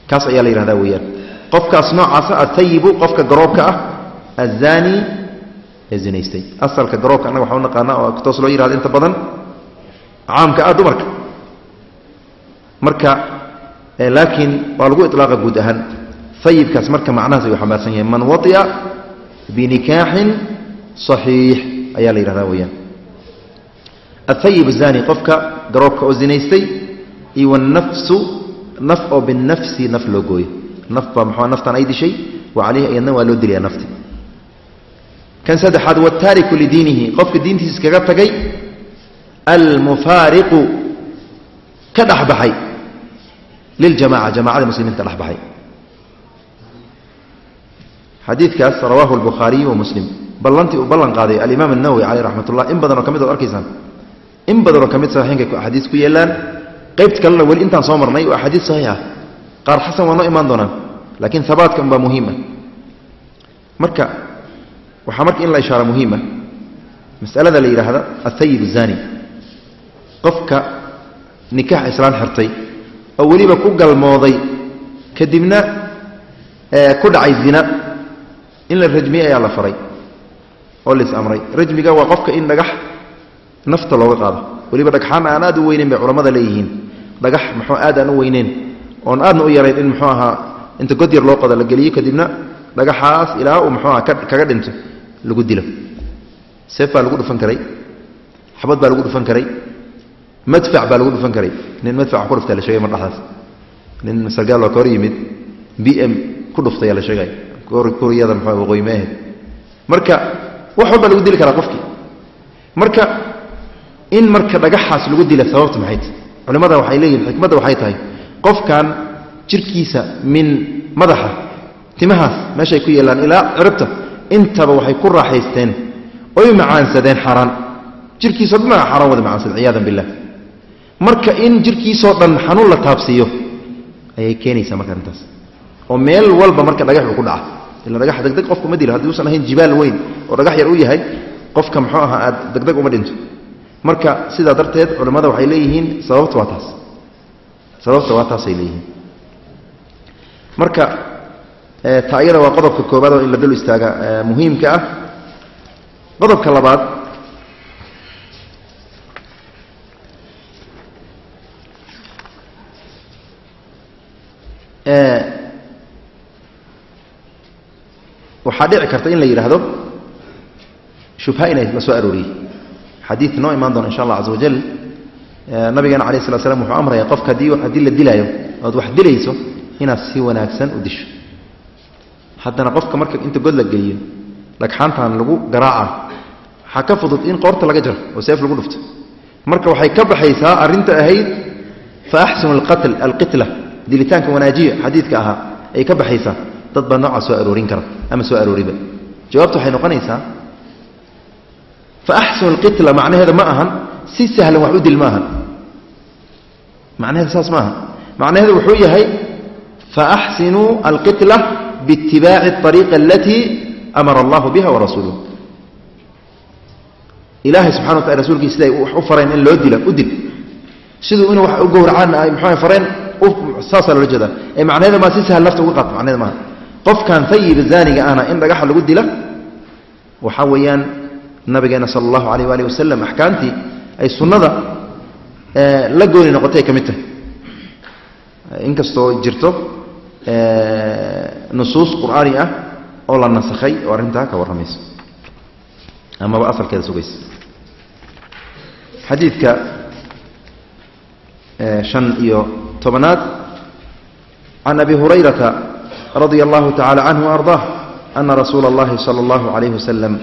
kaas ayaa la yihahdaa weyaan qofkaas noocaasa ah, athayibu qofka garoobka ah azani ee zinaystay. Asalka garoobka annaga waxaa u naqaana oo toos loo yihahdo inta badan caamka ah dumarka marka laakiin waa lagu ilaaqa guud ahaan. Ayibkaas marka macnahaas ayuu xambaarsan yahay. Man waطica binikaaxin صaxiix ayaa la yidhahda weyaan aayib azani qofka garoobka oo zinaystay iyo wanafsu naf oo binafsi naf loo gooyo. Naf baa mxua naftaan ay dishay wa iyadna waa loo dilaya nafti. Kan saddexaad wataariku lidiinihi qofka diintiisa iskaga tagay almufaariqu ka dhexbaxay liljamaca jamacada muslimiinta dhexbaxay xadiidkaas rawaahu albukhaariyu wa muslim ballantii uu ballan qaaday alimaam annawowi caleyh raxmat ullah in badanoo ka mid ood arkaysaan in badanoo ka mid saxiixinka axaadiis ku yeelaan. qaybta kalena weli intaan soo marnay waa xadiid saxiix ah. Qaar xasan waa noo imaan doonaan laakiin habaadka unbaa muhiima. Marka waxaa marka in la ishaara muhiima. Masalada la yidhaahda athayib zani qofka nikaax islaan xirtay oo weliba ku galmooday kadibna ku dhacay zina in la rajmiye ayaa la faray oo lais amray rajmiga waa qofka in dhagax nafta looga qaado. Weliba dhagxaan aan aad u weyneyn bay culammada leeyihiin. Dhagax muxuu aad aan u weyneyn. Oon aadna u yarayn in muxuu ahaa inta god yar loo qodo la geliyo kadibna dhagaxaas ilaa uu muxuu aha kaga dhinto lagu dilo. Seef baa lagu dhufan karay. Xabad baa lagu dhufan karay madfac baa lagu dhufan karay. Nin madfac ku dhuftay la sheegay mar dhexdaas nin sargaal ka hor yimid b m ku dhuftay la sheegay. Kuriyada muxuu waqooyi ma ahayd marka wax walbaa lagu dili karaa qofkii. Marka in marka dhagaxaas lagu dila sababta maxay culimmada waxay leeyihiin xikmadda waxay tahay qofkan jirkiisa min madaxa timahaas meeshay ku yeelaan ilaa ciribta intaba waxay ku raaxaysteen oy macaansadeen xaaraan jirkiisao dhan xaaraan wada macaansadeen ciyaadan billah marka in jirkiisoo dhan xanuun la taabsiiyo ayay keenaysaa marka arrintaas. oo meel walba marka dhagax uu ku dhaca ila dhagax degdeg qofku ma dilo haddii uusan ahayn jibaal weyn oo dhagax yar u yahay qofka muxuu ahaa aad degdeg uma dhinto. Marka sidaa darteed culimmada waxay leeyihiin sababta waa taas. Sababta waa taasay leeyihiin. Marka taayada waa qodobka koobaad oo in la dul istaaga muhiimka ah. Qodobka labaad waxaa dhici karta in la yidhaahdo shubha inay la soo arooriyey xadiid noo imaan doona insha allah caza wajal nabigeena alayh slat slam wuxuu amraya qofka haddii haddii la dilaayo ood wax dilayso inaad si wanaagsan u disho. Haddana qofka marka inta god la geliyo dhagxaantan lagu garaaca waxaa ka fudud in qoorta laga jaro oo seef lagu dhufto. Marka waxay ka baxaysaa arrinta ahayd fa axsinu alqitla dilitaanka wanaajiya xadiidka ahaa ay ka baxaysaa dad baa noocaa soo aroorin kara ama soo arooriba. Jawaabta waxay noqonaysaa fa axsinu alqitla macnaheeda ma ahan si sahlan wax u dil ma macnaheeda saas ma aha macnaheedu wuxuu yahay fa axsinuu alqitla biitibaaci ariiqa alatii amara allahu biha warasuuluh ilaahay subxana watala rasuulkiis siday wax u fareen in loo dilo u dil. Siduu inuu wax u gowracaanna ay muxuu fareen saasaa loola maaha qofkan fayiba zaaniga ahna in dhagaxa lagu dila waxaa weeyaan nabigeena sala allahu alayh waali wasalam axkaamtii ay sunnada la gooni noqotay ay ka mid tahay. Inkastoo jirto nusuus qur'aani ah oo la nasakhay oo arrintaa ka warramaysa amaba asalkeeda sugaysa. Xadiidka شhan iyo tobnaad can abi hurayrata radia allahu tacala canhu وarضاه ana rasuula اllahi salى اllahu عalayh waslm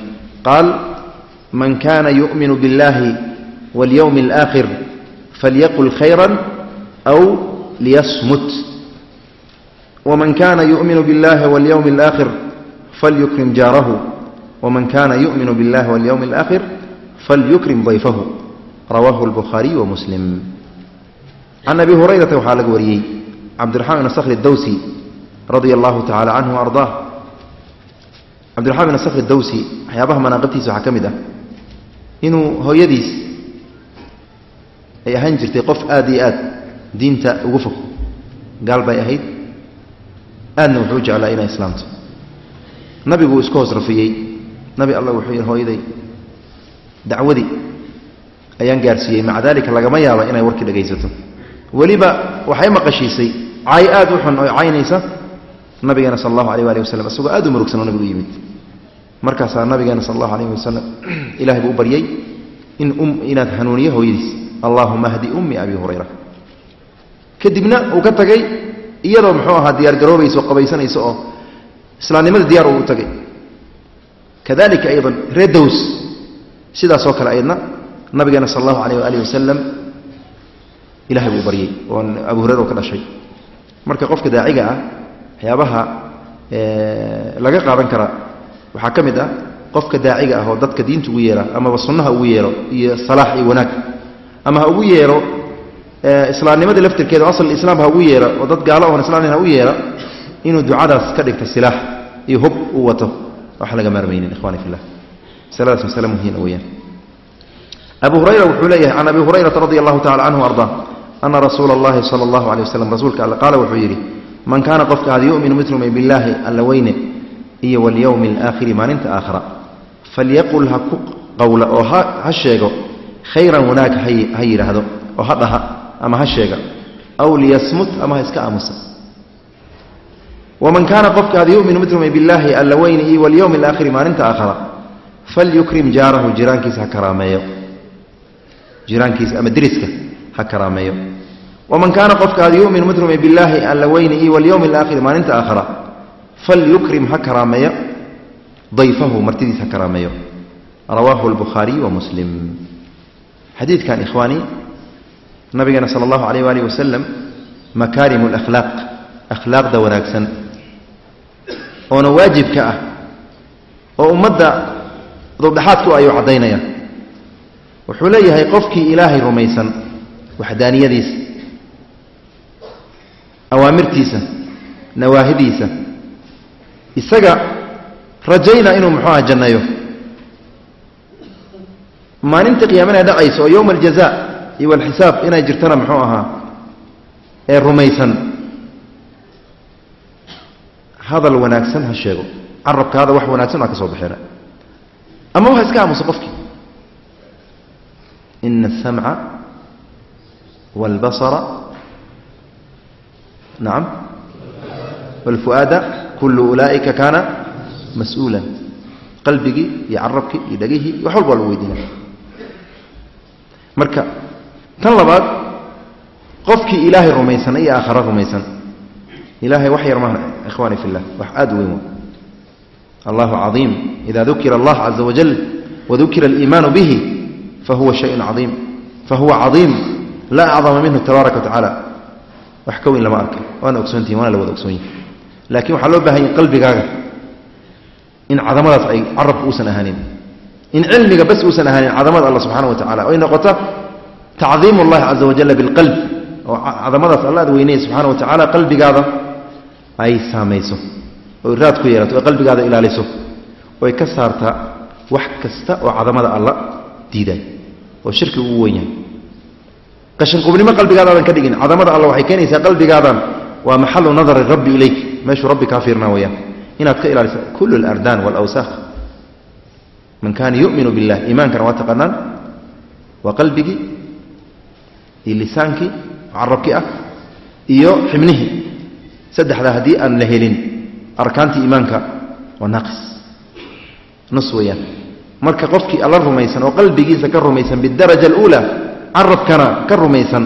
qaal man kana yuؤmin biاllahi wاlyowm اlآkhir falyaqul khayra أw liyasmut wman kana yuؤmin biاllahi wاlyowm اlآkhir falyukrim jaarahu wman kana yuؤmin biاllahi wاlyowm اlآkhir falyukrim ضayfahu rawahu اlbukhaariy wamuslim can abi hurayrata waxaa laga wariyey cabdiraxmaan bin sakhr dawsi radia allahu tacala canhu ardaa cabdiraxmaan bin sakhr dawsi waxyaabaha manaaqibtiisa waxaa ka mid ah inuu hooyadiis ay ahaan jirtay qof aad iyo aad diinta ugu fog gaal bay ahayd aadna wuxuu jeclaa inay islaamto nabiguu isku hoos rafiyey nabi allah wuxuu yidhi hooyaday dacwadii ayaan gaarsiiyey maca dalika lagama yaaba inay warkii dhegaysato weliba waxay maqashiisay cay aad u xun oo caynaysa nabigeena sal allahu aleh ali waslm isagoo aad u murugsanoo nabigu u yimid. Markaasaa nabigeena sal allahu alayh wasalam ilahay buu u baryey in inaad hanuuniyo hooyadiis. Allahuma hdi ummi abi hurayra. Kadibna uu ka tagay iyadoo muxuu ahaa diyaar garoobaysa oo qabaysanaysa oo islaamnimada diyaar uu u tagay. Kadalika aydan ree dows sidaasoo kale aydna nabigeena sal allahu alayh waali wasalam ilahay buu baryey oo abu hurera ka dhashay. Marka qofka daaciga ah waxyaabaha laga qaadan kara waxaa ka mid ah qofka daaciga ah oo dadka diinta ugu yeera amaba sunnaha ugu yeero iyo salaax iyo wanaag. Ama ha ugu yeero islaamnimadii laftirkeeda asl islaam ha ugu yeera oo dad gaalo oon islaam ha u yeera inuu ducadaas ka dhigto silaax iyo hub uu wato. Wax laga maarmaynin ikhwani fillah. Masaladaas masale muhiima weeyaan. Abu hurayra wuxuu leeyahay can abi hurayrata radi allahu tacala canhu ardaa ana rasuula allahi sala allahu alay waslem rasuulka alle qaala wuxuu yidhi man kaana qofka had yuminu mid rumay billaahi alla weyne iyo walyowmi alaakhiri maalinta aakhira falyaqul ha ku qowla oo ha sheego khayran wanaag ha yidhaahdo oo ha dhaha ama ha sheega aw liyasmut ama ha iska aamusa waman kaana qofka had yuminu mid rumay billaahi alla weyne iyo walyowmi alaakhiri maalinta aakhira falyukrim jaarahu jiraankiisa ha karaameeyo jiraankiisa ama deriska ha karaameeyo waman kaana qofka had yuminu mid rumay billaahi alla weyne iyo walyowmi alaakhiri maalinta aakhira falyukrim ha karaameeyo dayfahu martidiis ha karaameeyo rawaahu albukhaariy wa muslim xadiidkan ikhwaani nabigeena sala allahu alayh waalih wasalam makaarimu alakhlaaq akhlaaqda wanaagsan oona waajibka ah oo ummadda dubdhaxaadku ayuu caddaynaya wuxuu awaamirtiisa nawaahidiisa. Isaga rajayna inuu muxuu aha jannayo. Maalinta qiyaamana dhacaysa oo yowma aljaza iyo alxisaab inay jirtana muxuu ahaa ee rumaysan. Hadal wanaagsan ha sheego. Carabkaada wax wanaagsan aa ka soo baxeena ama waxa iska aamusa qofkii ina asamca wاlbasara nacam wاlfu'aada kullu ulaa'ika kaana mas'uula qalbigii iyo carabkii iyo dhegihii wax walba lagu weydiinaya marka tan labaad qofkii ilaahay rumaysan iyo aakhare rumaysan ilahay wax yar maaha ikhwani fi llah wax aad u weyn allahu caiim ida dukira allah caza wajal wadukira aliimaanu bihi fahuwa shayun caiim fahuwa caiim laa acdama minhu tabaaraka watacaala wax ka weyn lama arka waana ogsoontihin waana la wada ogsoon yihiin laakiin waxaa loo baahan yahy qalbigaaga in cadamadaas ay carabka uusan ahaanin. In cilmiga bas uusan ahaanin cadamada alla subxana wa tacala oy noqota tacdiim اllahi caza wajala bilqalb. Oo cadamadaas alla ad weynaya subxana wa tacaala qalbigaada ay saamayso. Oy raad ku yeelato oy qalbigaada ilaaliso. Oy ka saartaa wax kasta oo cadamada alla diiday. Oo shirki ugu wen yahay qashinqubnimo qalbigaadaadan ka dhigin cadamada alla waxay keenaysaa qalbigaadan waa maxalu nadari rabbi ilayk meeshuu rabbi kaa fiirnaa weyaan inaad ka ilaaliso kul اlardaan wاlawsaaq man kaana yuminu biاllah iimaankana waa taqaanaan waa qalbigii iyo lisaankii carabkii ah iyo xibnihii saddexdaa haddii aan la helin arkaantii iimaanka waa naaqis nus weeyaan marka qofkii alla rumaysan oo qalbigiisa ka rumaysan bidaraja اluulى carabkana ka rumaysan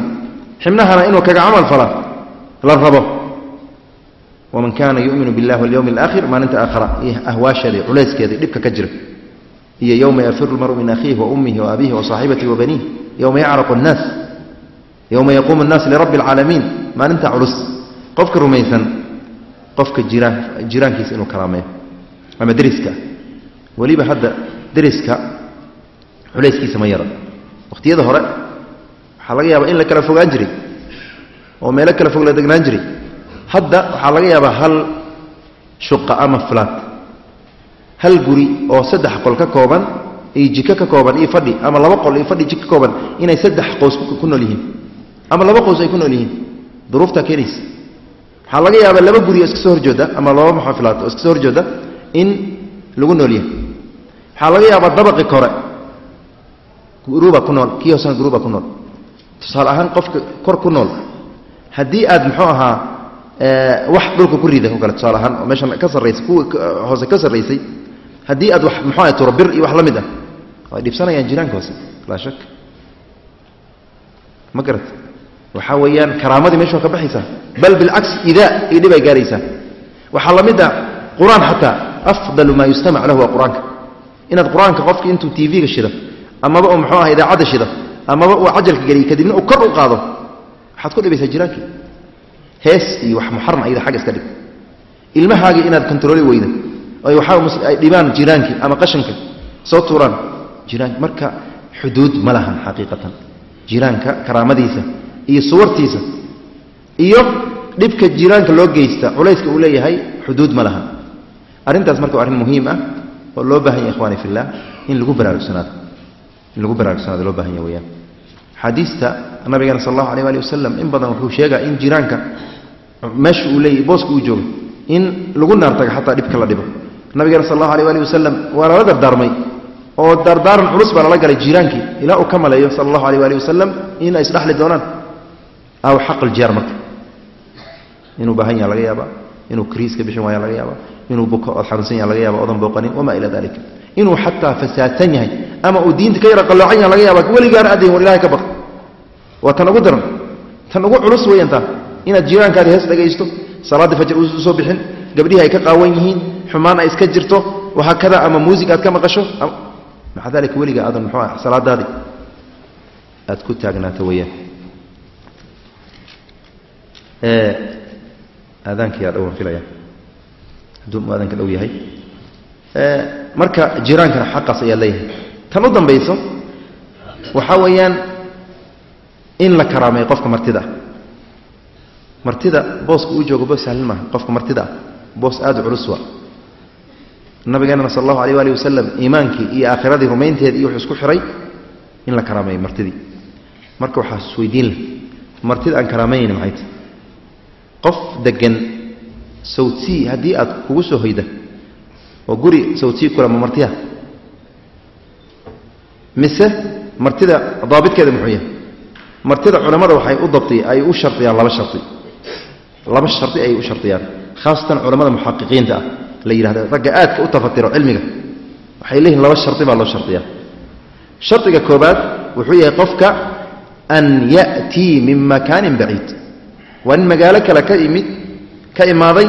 xibnahana inuu kaga camal fala la rabo. Waman kaana yuminu biاllahi walyowmi alaakhir maalinta aakhara iyo ahwaasheeda culayskeeda dhibka ka jira. Iyo yowma yafiru lmaru min akhiihi wa ummihi wa abiihi wa saaxibatihi wa baniih yowma yacraqu annaas. Yowma yaquumu annaas lirabbi alcaalamiin maalinta culus. Qofka rumaysan qofka jiraankiisa inuu karaameeyo ama deriska. Weliba hadda deriska culayskiisa ma yara. Wakhtiyada hore waxaa laga yaabaa in la kala fogaan jiray oo meelo kala fog la degnaan jiray. Hadda waxaa laga yaabaa hal shuqa ama flat hal guri oo saddex qol ka kooban iyo jiko ka kooban iyo fadhi ama laba qol iyo fadhi jiko ka kooban inay saddex qoys ku nool yihiin. Ama laba qoys ay ku nool yihiin. Duruuftaa keenaysa. Waxaa laga yaabaa laba guri oo iska soo horjooda ama laba maxafilaad oo iska soo horjooda in lagu nool yahay. Waxaa laga yaabaa dabaqi kore. Guruuba ku nool kii hoosena guruuba ku nool tusaale ahaan qofka kor ku nool haddii aad muxuu ahaa wax dhulka ku rida o kale tusaale ahaan oo meeshan ka sarraysay kuwa hoose ka sarraysay haddii aad wax muxuu ahay turo bir iyo wax la mid ah way dhibsanayaan jiraanka hoose laa shak ma garat waxaa weeyaan karaamadii meesha waa ka baxaysaa bal bilcaks idaa iyo dhib ay gaaraysaa. Waxaa la mid ah qur'aan xataa afdalu maa yustamac lahu waa qur'aanka. Inaad qur'aanka qofki intuu t v-ga shida amaba uu muxuu aha idaacadda shida amaba uu cajalka geliy kadibna uu kor u qaado waxaad ku dhibaysaa jiraankii. Hees iyo wax muxaram ayada xagga iska dhig. Ilmahaagii inaad kontarooli weyda. Oy waxaa ay dhibaan jiraankii ama qashanka soo tuuraan. Jiraan marka xuduud ma lahan xaqiiqatan. Jiraanka karaamadiisa iyo suwartiisa iyo dhibka jiraanka loo geysta culayska uu leeyahay xuduud ma laha arrintaas marka waa arrin muhiim ah oo loo baahan yahy ikhwani fillah in lagu baraarugsanaado in lagu baraarugsanaado loo baahan ya weyaan xaadiista nabigeena sal allahu aleh ali wasalam in badan wuxuu sheegaa in jiraanka meesha uu leeyah booska uu joogo in lagu naartaga xataa dhibka la dhibo. Nabigeena sal allahu aleh ali wasalam waa lala dardaarmay oo dardaaran culus baa lala galay jiraankii ilaa uu ka maleeyo sala allahu aleh ali wasalam in ay isdhexli doonaan. Aw xaq aljiyaar marka. Inuu baahan yaha laga yaabaa inuu kriis ka bixin waaya laga yaaba inuu buko ood xanuunsan yaha laga yaaba odan booqanin wamaa ila dalika inuu xataa fasaadsan yahay ama uu diinta ka yara qalloocan yaha laga yaaba weligaana addayn war ilahay ka baq waa tan ugu daran tan ugu culus weeyaan taa inaad jiiraankaadi hees dhagaysto salaaddii fajar uusa soo bixin gabdhihii ay ka qaawan yihiin xumaan ay iska jirto wahaakada ama muusig aad ka maqasho maca dalika weliga aadan muxuu ah salaadaadi. Aad ku taagnaato weeyaan. Aadaankiyaa dhowaan filaya hadduu muaadanka dhow yahay. Marka jiraankana xaqaas ayaa leeyahay tan u dambayso waxaa weeyaan in la karaameeyo qofka martida. Martida booska uu joogo boos sahlan maaha qofka martida ah. Boos aad u culus waa. Nabigeenana sal allahu alيh ali wasalam iimaankii iyo aakhiradii rumaynteeda iyo wuxuu isku xiray in la karaameeyo martidii. Marka waxaa isweydiin leh martida aan karaameynayna maxay tahy qof degan sawtii haddii aad kugu soo hoyda oo guri sawtii kula ma martiya mise martida daabitkeeda muxuu yahay? Martida culammada waxay u dabti ay u shariyaan laba shari laba shari ayay u shariyaan khaasatan culammada muxaqiqiinta ah la yidhahda ragga aadka u tafatiro cilmiga. Waxay leeyihiin laba shari baa loo shariyaa shardiga koobaad wuxuu yahay qofka an ya'tii min makaanin baciid. Waa nin magaalo kale ka imid ka imaaday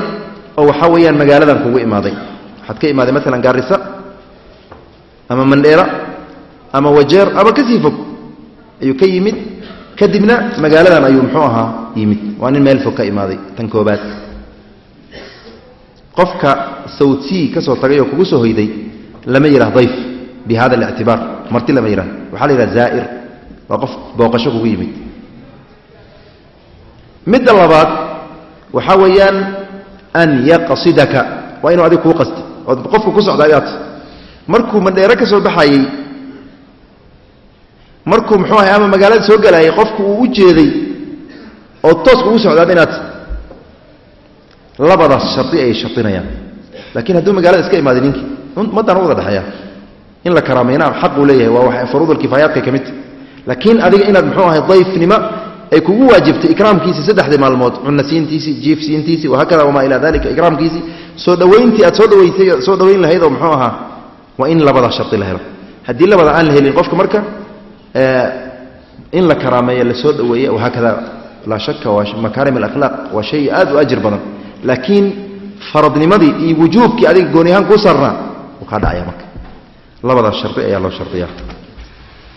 oo waxaa weeyaan magaaladan kugu imaaday. Waxaad ka imaaday maalan gaarisa ama mandheera ama wajeer ama ka sii fog ayuu ka yimid. Kadibna magaaladan ayuu muxuu ahaa yimid. Waa nin meel fog ka imaaday tan koobaad. Qofka sawtii ka tagay oo kugu soo hoyday lama yidhah dayf bi alictibaar marti lama yidhah waxaa la yidhaha zaa'ir waa qof booqasho kugu yimid. Midda labaad waxaa weeyaan an yaqsidaka waa inuu adig kuu qasti. Ood qofku ku socda ayaat markuu mandheero ka soo markuu muxuu ahay ama magaalada soo gelaayay qofku uu u jeeday oo toos ugu socdaaba inaad labadaas shari ayay sharinayaan laakiin hadduu magaalada iska imaaday ninkii ummaddan u wada dhexeeya. In la karaamayna xaquu leeyahay waa wa furuudulkifaayaadka ka midta laakiin adiga inaad muxuu ahay dayfnimo ay kugu waajibtay ikraamkiisii saddexdii maalmood cunna siintiisii jiif siintiisii wahaakada wamaa ilaa dalika ikraamkiisii soo dhowayntii aad soo dhawaysay soo dhowayn lahayd oo muxuu ahaa waa in labadaa shari la helo. Haddii labada aan la helin qofka marka in la karaameeyo la soo dhoweeye wahaakada laa shaka waa makaarim alakhlaaq waa shay aad u ajir badan. Laakiin faradnimadii iyo wujuubkii adiga gooni ahaan kuu saarnaa wuu kaa dhacaya marka. Labadaas shari ayaa loo shardiyaa.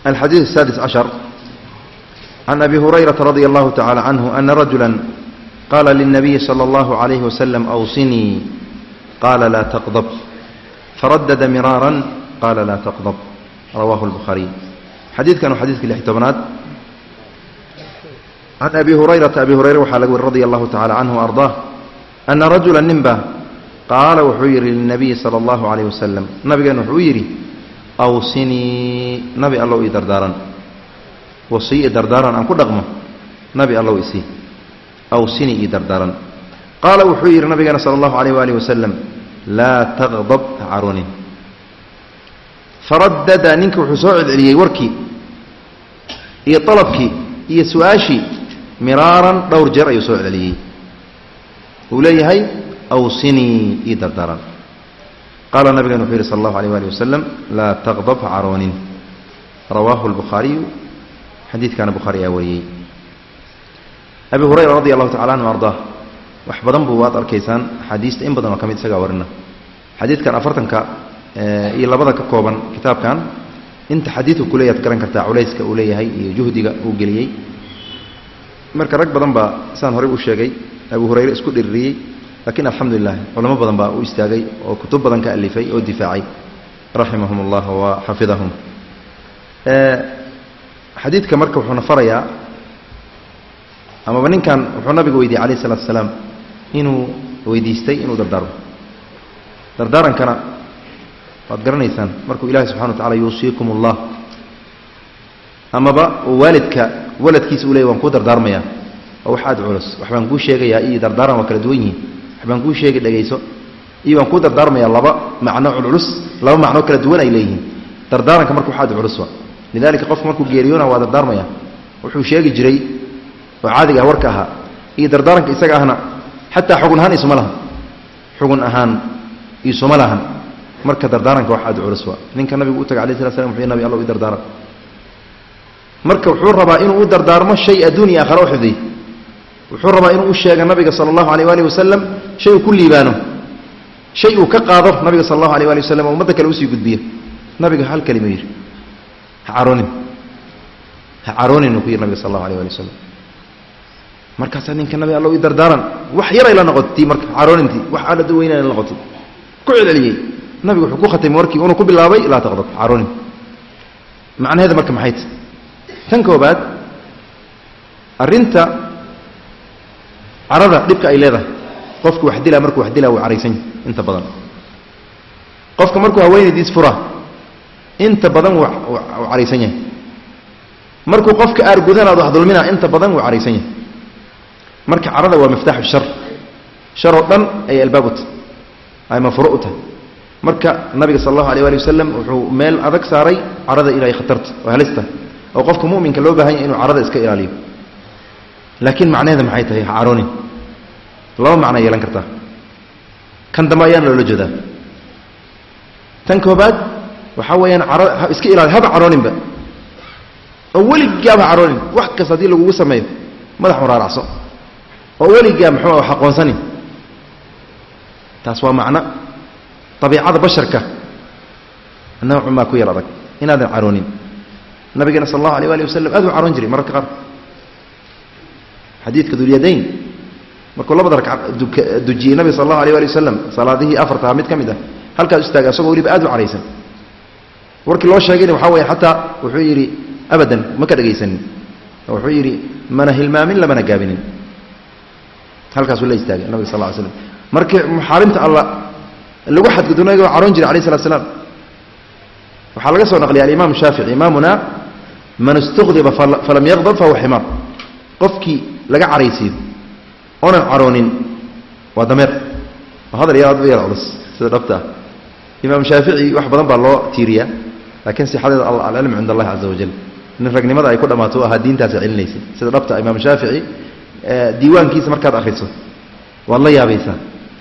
Alxadiid asaadis cashar. Can abi hurayrata radia allahu tacala canhu ana rajula qaala lilnabiyi sala allahu calayhi wasalam awsinii. Qaala laa taqdab. Faradada miraaran qaala laa taqdab. Rawahu lbukhaariy xadiidkan waa xadiidkii lix tobnaad. Can abi hurayrata abi hurayre waxaa laga wari radia allahu tacala canhu ardaa ana rajula ninba qaala wuxuu yidhi lilnabiyi sala allahu calayh wasalam nabigeena wuxuu yidhi awsinii nabi allow ii dardaaran. Wasiyi dardaaran aan ku dhaqmo nabi allow isii awsinii ii dardaaran. Qaala wuxuu yidhi nabigeena sala allahu calayh waalihi wasalam laa taqdab tacarunin faradada ninka wuxuu soo celceliyey warkii iyo alabkii iyo su'aashii miraaran dhowr jeer ayuu soo celceliyey uu leeyahay awsinii ii dardaaran qaala nabigeen wuxuu yihi sal allahu alayh ali wasalam laa taqdab caroonin. Rawaahu lbukhaariyu xadiidkaana bukhaari ayaa wariyey abi hurayra radi allahu tacala anhu ardaa wax badan buu waad arkaysaan axaadiista in badan oo ka mid isagaa warina xadiidkan afartanka iyo labada ka kooban kitaabkan inta xadiidku kuleeyaad garan kartaa culayska uu leeyahay iyo juhdiga uu geliyey. Marka rag badan baa sidaan horey u sheegay abu hurayre isku dhiririyey laakiin alxamdu lilah culamo badan baa u istaagay oo kutub badan ka alifay oo difaacay. Raximahum allah wa xafidahum. Xadiidka marka wuxuuna farayaa amaba ninkan wuxuu nabiga weydiiyey calayh isalaatu asalaam inuu weydiistay inuu dardaarmo dardaarankana waad garanaysaan markuu ilahi subxana wa tacala yuusiikum allah amaba waalidka waladkiisa u leey waan kuu dardaarmayaa. Oo wax aada culus. Wax baan kuu sheegayaa iyo dardaaran waa kala duwan yihiin. Wax baan kuu sheegay dhegayso iyo waan kuu dardaarmayaa laba macno culculus laba macnoo kala duwan ay leeyihiin. Dardaaranka marka wax aada culus wa lidalika qofku markuu geeriyoona waa dardaarmaya. Wuxuu sheegi jiray oo caadiga ah warka ahaa. Iyo dardaaranka isaga ahna xataa xugun ahaan isuma lahan. Xugun ahaan isuma lahan marka dardaaranka wax aada culus waa. Ninka nabigu u taga alay slat slam wuxuu nabi alla i dardaaran marka wuxuu rabaa inuu u dardaarmo shay adduuniya aakhara u xifdiy wuxuu rabaa inuu u sheega nabiga sala allahu aleyh waalihi wasalam shay uu ku liibaano. Shay uu ka qaado nabiga sala allahu aleyh waali wasalam oo ummadda kale u sii gudbiyo nabiga hal kelima yidhi ha caroonin. Ha caroonin uu ku yidhi nabiga sal allahu aleh waali wasalam markaasaa ninka nabi alla i dardaaran wax yaray la noqotay marka caroonintii. Wax aad weynan la noqotay ku celceliyey nabigu wuxuu ku khatimay markii unuu ku bilaabay laa taqdab caroonin macnaheeda marka maxay tan koobaad arrinta carada dhibka ay leedahay qofku wax dilaa markuu wax dilaa wuu caraysan yahy inta badan. Qofka markuu haweenaydiis fura inta badan wuu caraysan yahay. Markuu qofka aargudanaad wax dulmina inta badan wuu caraysan yahay. Marka carada waa miftaaxu shar. Shar oo dhan ay albaab u tahay ay mafuro u tahay marka nabiga sal allahu alay ali wasalam wuxuu meel adag saaray carada ilahay khatarta oo halista oo qofka muminka loo baahan yahy inuu carada iska ilaaliyo. Laakiin macnaheeda maxay tahay ha caroonin laba macno yeelan kartaa. Kan dambe ayaana loola jeedaa. Tan koobaad waxaa weeyaan caro iska ilaali haba carooninba oo weligaaba caroonin wax kasta haddii lagugu sameeyo madax muraaracso oo weligaa muxuu wax aqoonsanin taas waa macno abiicada basharka noocun baa ku yar adag inaadan caroonin nabigeena sal allahu alay ali wasalam aad u caroon jiray mararka qaar xadiidka dulyadayn markuu labada ragca dujiyey nabiga sal allahu alay ali wasalam salaadihii afartaha mid ka mid ah halkaas istaagay asagoo weliba aad u caraysan warkii loo sheegayna waxaa weeye xataa wuxuu yidhi abadan ma ka dhegaysanin wuxuu yidhi mana hilmaamin lamana gaabinin halkaasuu la istaagay nabiga sal ly slam markii muxaarimta alla lagu xadgudbo nabiga waa caroon jiray alayh slat slam waxaa laga soo naqliyay alimaam shaafici imaamuna man istuqdiba falam yaqdab fahuwa ximaar qofkii laga caraysiiyo oonan caroonin waa dameer. Waa hadal yar yar culus sida dhabta. Ah imaam shaafici wax badan baa loo tiiriyaa laakiin sixadeeda alcilmu cind allahi caza wajal nin ragnimada ay ku dhammaato ahaa diintaasa celinaysay sida dhabta imaam shaafici diiwaankiisa markaad akhriso waad la yaabaysaa.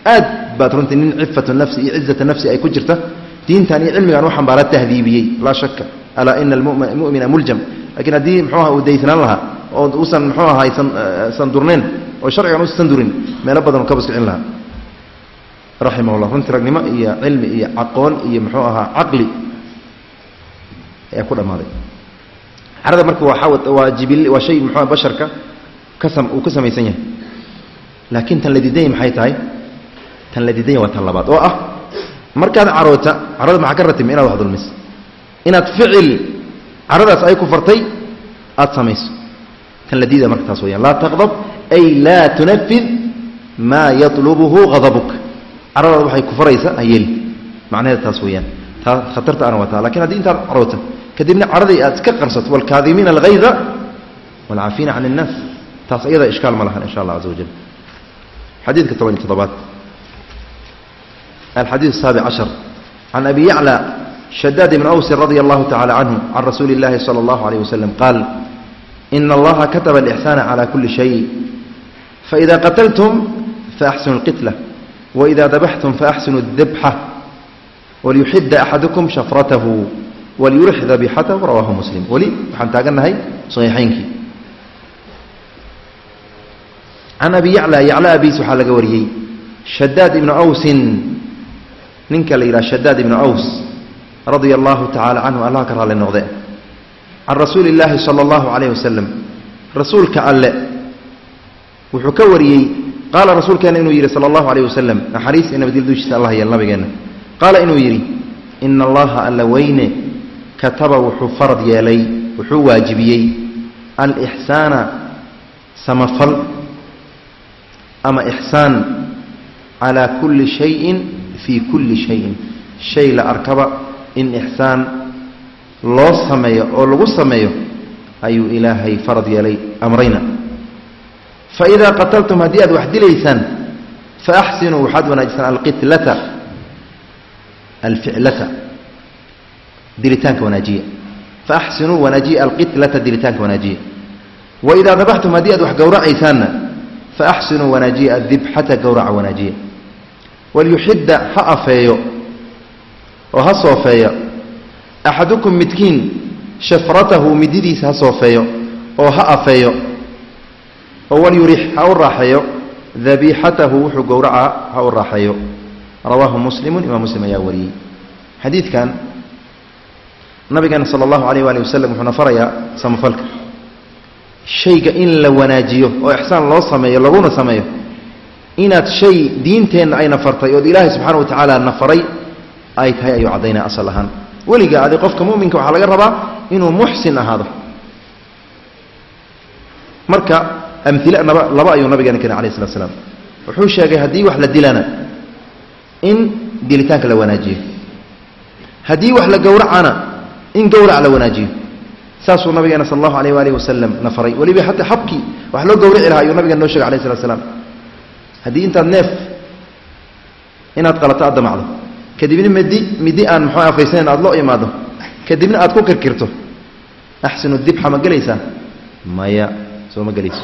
Aad baad runtii nin cifatu nafsi iyo cizata nafsi ay ku jirta diintan iyo cilmigan u xambaara tahdiibiyey laa shaka alaa ina almumina muljam. Lakiin haddii mxuu aha uu daysnaan lahaa oo uusan mxuu aha san durnayn oo sharcigan usan durin meelo badan ka baskicin lahaa. Raximah llah runtii ragnimo iyo cilmi iyo aqoon iyo muxuu ahaa caqli ayaa ku dhammaaday. Carada marka waa jibil waa shay mxua basharka kasam uu ka samaysan yahay. Laakiin tan la diidanya maxay tahay tan la diidanya waa tan labaad oo ah markaad caroota carada maxaa ka ratimi inaad wax dulmiso inaad ficil caradaas ay ku fartay aada samayso. Tan la diida marka taas weyaan laa taqdab ay laa tunafid maa yatlubuhu hadabuk caradaada waxay ku faraysa ha yeeli. Macnaheeda taas weeyaan. Taa khatarta ana wataa laakiin haddii intaad caroota kadibna caradii aad iska qarsato waalkaadimiina alghayda waalcaafiina can الnaas taas iyada ishkaal ma lahan insha allah caza wajal xadiidka toban iyo toddobaad الحديث السابع عشر عن أبي يعلى شداد بن أوس رضي الله تعالى عنه عن رسول الله صلى الله عليه وسلم قال إن الله كتب الإحسان على كل شيء فإذا قتلتم فأحسنوا القتلة وإذا ذبحتم فأحسنوا الذبحة وليحد أحدكم شفرته وليرح ذبيحته رواه مسلم ولي وحنتاقنا هي صحيحينك عن أبي يعلى يعلى أبي سحال قوريي شداد بن أوس ninka la yidhaha shadaad ibnu aws radia allahu tacala canhu allah ka raali noqde can rasuuli illaahi sala allahu calayh wasalam rasuulka alle wuxuu ka wariyey qaala rasuulkeena inuu yidhi sala allahu alayh wasalam naxariis iyo nabadgel duushiisa allah yeel nabigeenna. Qaala inuu yidhi ina allaha alla weyne kataba wuxuu farad yeelay wuxuu waajibiyey. Alixsaana samafal ama ixsaan calaa kulli shayin fii kulli shayin shay la arkaba in ixsaan loo sameeyo oo lagu sameeyo ayuu ilaahay farad yeelay amrayna. Fa idaa qataltum haddii aad wax dilaysaan fa axsinuu waxaad wanaajisaan alqitlata alficlata dilitaanka wanaajiya. Fa wanaajiya alqitlata dilitaanka wanaajiya. Wa idaa dabaxtum haddii aad wax gowracaysaanna fa axsinuu wanaajiya adibxata gowraca wanaajiya walyuxidda ha afeeyo oo ha soofeeyo axadukum midkiin shafratahu mididiisa ha soofeeyo oo ha afeeyo. Oo walyurix ha u raaxeeyo. Dabiixatahu wuxuu gowracaa ha u raaxeeyo. Rawaahu muslimu imaam muslim ayaa wariyey. Xadiidkan nabigeena sala allahu alayh waali wasalam wuxuuna farayaa samafalka. Shayga in la wanaajiyo oo ixsaan loo sameeyo laguna sameeyo inaad shay diinteenna ayna fartay ood ilaahay subxaana wa tacaala na faray ay tahay ayuu caddaynaya asal ahaan. Weliga adi qofka muminka waxaa laga rabaa inuu muxsin ahaado. Marka amile naba laba ayuu nabigeena keenay alayh slat slam wuxuu sheegay haddii wax la dilana in dilitaanka la wanaajiyo. Haddii wax la gowracana in gowrac la wanaajiyo. Saasuu nabigeena sal allahu alayh waalih wasalam na faray weliba hataa xabkii wax loo gowrici lahaa ayuu nabigeena noo shegay alayh slat slam haddii intaad neef inaad qalato aad damacdo. Kadibna midi midi aan muxuu afaysanan aad loo imaado. Kadibna aad ku kirkirto. Axsinu dibxa ma gelaysaa? Maya soo ma gelayso.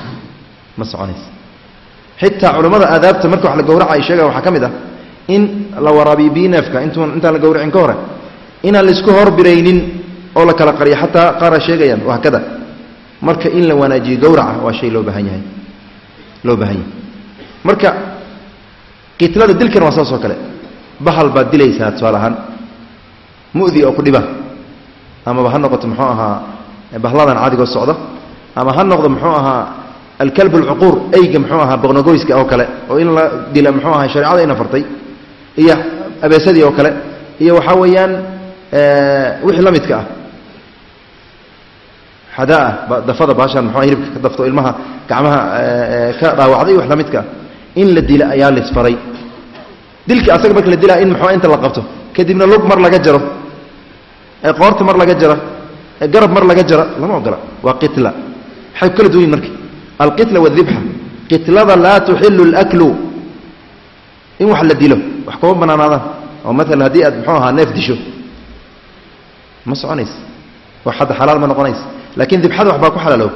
Ma soconaysa xitaa culammada aadaabta marka wax la gowraca ay sheegaya waxaa ka mid ah in la waraabiyo biyo neefka. Intuun intaan la gowracin ka hore inaan la isku horbiraynin oo la kala qariyo. Xataa qaara sheegayaan waa kada marka in la wanaajiyo gowraca waa shay loo baahan yahay. Loo baahan yahay marka qitlada dilkan waa saas oo kale. Bahal baad dilaysaa tusaale ahaan mudi oo ku dhiba. Amaba ha noqoto muxuu ahaa bahladan cadigoo socda. Ama ha noqdo muxuu ahaa alkalb alcuquur eyga muxuu ahaa boqnogoyska oo kale oo in la dila muxuu ahaa shareecada ina fartay iyo abeesadii oo kale iyo waxaa weeyaan wixii la midka ah. Xadaa dafada baashaan muxua hilibka ka dafto ilmaha gacmaha ka dhaawacday wax la ah in la dila ayaa lisfaray dilka asaga marka la dilaa in muxua inta la qabto? Kadibna lug mar laga jaro. Qoorta mar laga jara garab mar laga jara lama ogola. Waa qitla. Waxay kala duwan marka alqitla waadibxa qitlada laa tuxilu اlaklu in wax la dilo wax kuma banaanaadaan. Oo maalan haddii aad muxuu ahaa neef disho ma soconaysa. Wax hadda xalaal ma noqonaysa. Laakiin dibxada wax baa ku xalaaloob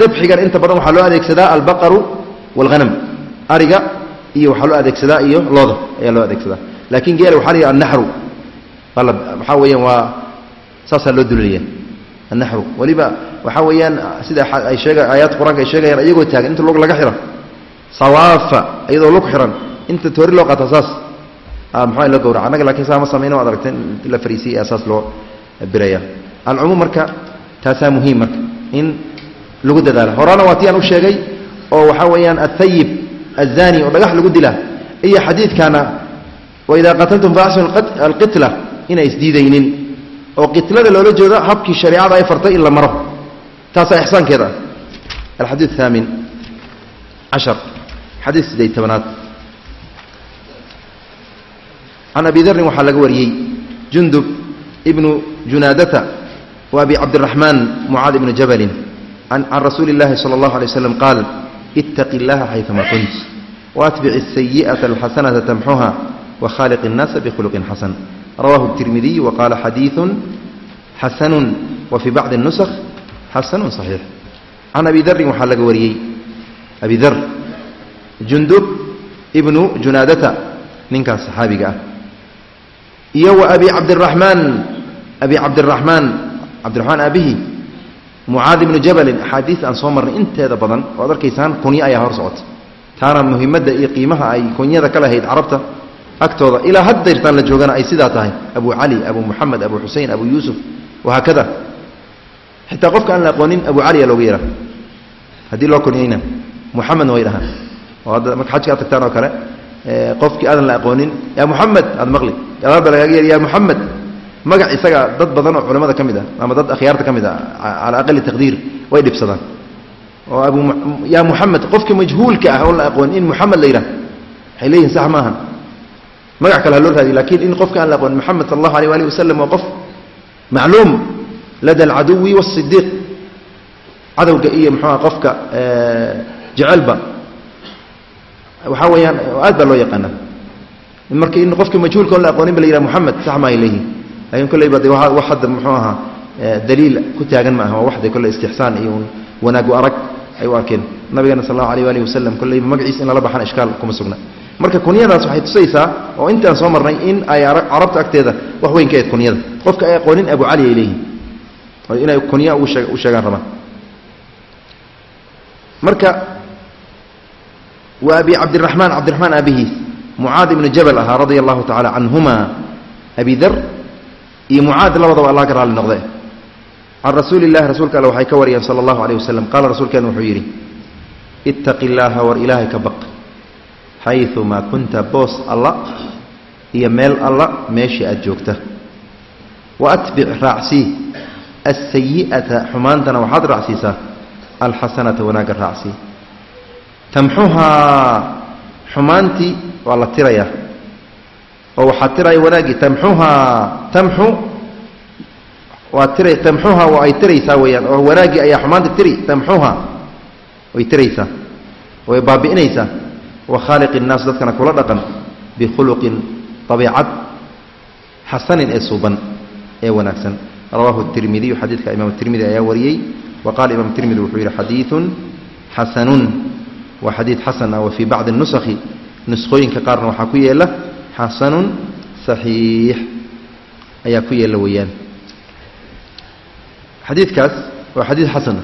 dabxigan inta badan waxaa loo adeegsadaa albaqaru wاlhanam ariga iyo waxaa loo adeegsadaa iyo looda ayaa loo adeegsadaa laakiin geela waxa la yidhaha annaxru waxaa weeyaan waa saasaa loo dulaliya annaxru weliba waxaa weeyaan sida ay sheega aayaadka qur'aanka ay sheegayaan iyagoo taagan inta lug laga xiro sawaafa iyadoo lug xiran. Inta toori loo qaata saas. Maxaa loo gawraca annaga lakiin saa ma samayno ad aragta in la fariisiyay ayaa saas loo biraya alcumuum marka taasaa muhiim marka. In lagu dadaalo. Horaana waa ti aan u sheegay oo waxaa weeyaan athayib azani oo dhagax lagu dilaa iyo xadiidkaana waidaa qataltum faaxsinu alqitla inay isdiidaynin oo qitlada loola jeedo habkii shareecada ay fartay in la maro taasaa ixsaankeeda ah alxadiid haamin cashar xadiid sideed tobanaad can abi darin waxaa laga wariyey jundub ibnu junaadata wa abi cabdiraxmaan mucaad ibnu jabalin can rasuuli اllahi salى اllahu alay waslam qaal itaqi اllaha xayثuma kunt waatbic الsayiئaةa alxasanata tamxuha wkhaaliq الnaasa bkhuluqin xasan rawahu الtirmidiy waqaala xadiiثu xasanu wafii bacdi الnusakh xasanu صaxiix can abi darin waxaa laga wariyey abi dar jundub ibnu junaadata ninkaas saxaabiga ah iyo wa abi cabdiraxmaan abi cabdiraxmaan cabdiraxmaan aabihi mucaad ibnu jabalin axaadiis aan soo marnay inteeda badan oo ad arkaysaan kunyo ayaa hor socota. Taana muhimadda iyo qiimaha ay kunyada ka lahayd carabta agtooda ilaa had dayrtaan la joogana ay sidaa tahay. Abu cali abu muxamed abu xusein abu yuusuf wahaakada xitaa qofka aan la aqoonin abu cali aa looga yaraa haddii loo kunyayna muxamedna way dhahaan. Oo hadda marka xajka ad tagtaan oo kale qofkii aadan la aqoonin yaa muxamed aad maqli. Gadaal baa lagaaga yeer ya muxamed magac isaga dad badan oo culamada ka mid a ama dad akhyaarta ka mid ah, a cala aqali taqdiir way dhibsadaan. Oo abu yaa muxamed qofka majhuulka ah oon la aqoon in muxamed la yidhah waxay leeyihiin sax maaha magac kale ha loo raadiyo lakiin in qofka aan la aqoon moxamed sal allahu aleyh waalihi wasalam waa qof macluum lada alcaduwi waasidiiq cadowga iyo muxuuha qofka jecelba waxaa weeyaan aad baa loo yaqaanaa. Marka in qofka majhuulka oon la aqoonin ba la yidhah moxamed sax maaha leeyihiin wax hadda muxuu ahaa daliil ku taagan ma aha waa waxda kolle istixsaan iyo wanaagu arag ay u arkeen. Nabigeena sal allahu alيh alih wasalam kolleyba magaciisa in lala baxan ishkaal kuma sugna. Marka kunyadaas waxay tusaysaa oo intaan soo marnay in ay carabta agteeda wax weyn ka ahed kunyada. Qofka ay aqoonin abu cali ay leeyihiin oo inay kunya u sheegaan rabaan. Marka wa abi cabdiraxmaan cabdiraxmaan aabihiis mucaad ibnu jabal ahaa radia allahu tacala canhuma abi dar iyo mucaad labadaba allah ka raali noqde can rasuuli illahi rasuulka alle waxay ka wariyeen sala allahu alayh wasalam qaala rasuulkeena wuxuu yidhi ittaqi illaaha war ilaahay ka baq xayumaa kunta boos alla iyo meel alla meeshii aad joogta. Wa atbic raacsii asayi'ata xumaantana waxaad raacsiisaa alxasanata wanaagga raacsii tamxuhaa xumaantii waa la tirayaa oo waxaa tiraya wanaaggii tamxuhaa tamxu waa tira tamxuhaa waa ay tiraysaa weeyaan oo wanaaggii ayaa xumaanta tiri tamxuhaa way tiraysaa way baabi'inaysaa. Wa khaaliq innaas dadkana kula dhaqan bikhuluqin abiicad xasanin ee suuban ee wanaagsan. Rawaahu tirmidiyu xadiidka imaam tirmidi ayaa wariyey. Wa qaala imaam tirmidi wuxuu yidhi xadiidun xasanun waa xadiid xasan ah wa fii bacdi nusakhi. Nuskhooyinka qaarna waxaa ku yeela xasanun saxiix. Ayaa ku yeela weeyaan. Xadiidkaas waa xadiid xasana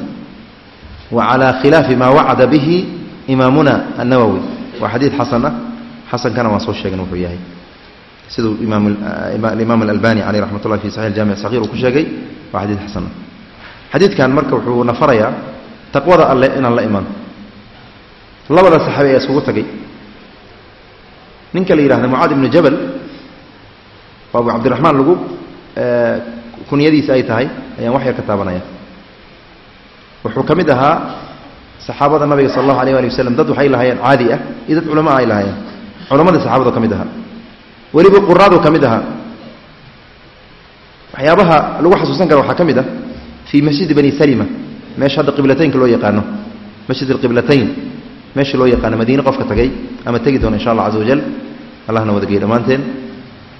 wa calaa khilaafi maa wacada bihi imaamuna annawowi waa xadiid xasan ah. Xasankana waan soo sheegan wuxuu yahay. Siduu imaam alalbani caleyh raxmat ullahi fi saxix aljamic sahiir uu ku sheegay. Waa xadiid xasan. Xadiidkan marka wuxuu nafarayaa taqwada alleh inaan la imaan labada saxaabi ayaa iskugu tagay ninka la yidhahda mucaad ibnu jabal oo abu cabdiraxmaan lagu kunyadiisa ay tahay ayaan wax yar ka taabanaya. Wuxuu ka mid ahaa saxaabada nabiga sal allahu alayh ali wasalam dad waxay lahaayeen caadi ah iyo dad culamaa ay lahaayeen. Culamadii saxabado ka mid ahaa. Weliba quraadu ka mid ahaa. Waxyaabaha lagu xasuusan kara waxaa ka mid ah fii masjidi bani salima meesha hadda qiblataynka loo yaqaano masjid alqiblatayn meesha loo yaqaano madiine qofka tagay ama tegi doona insha allah caza wajal allahna wadagey dhammaanteen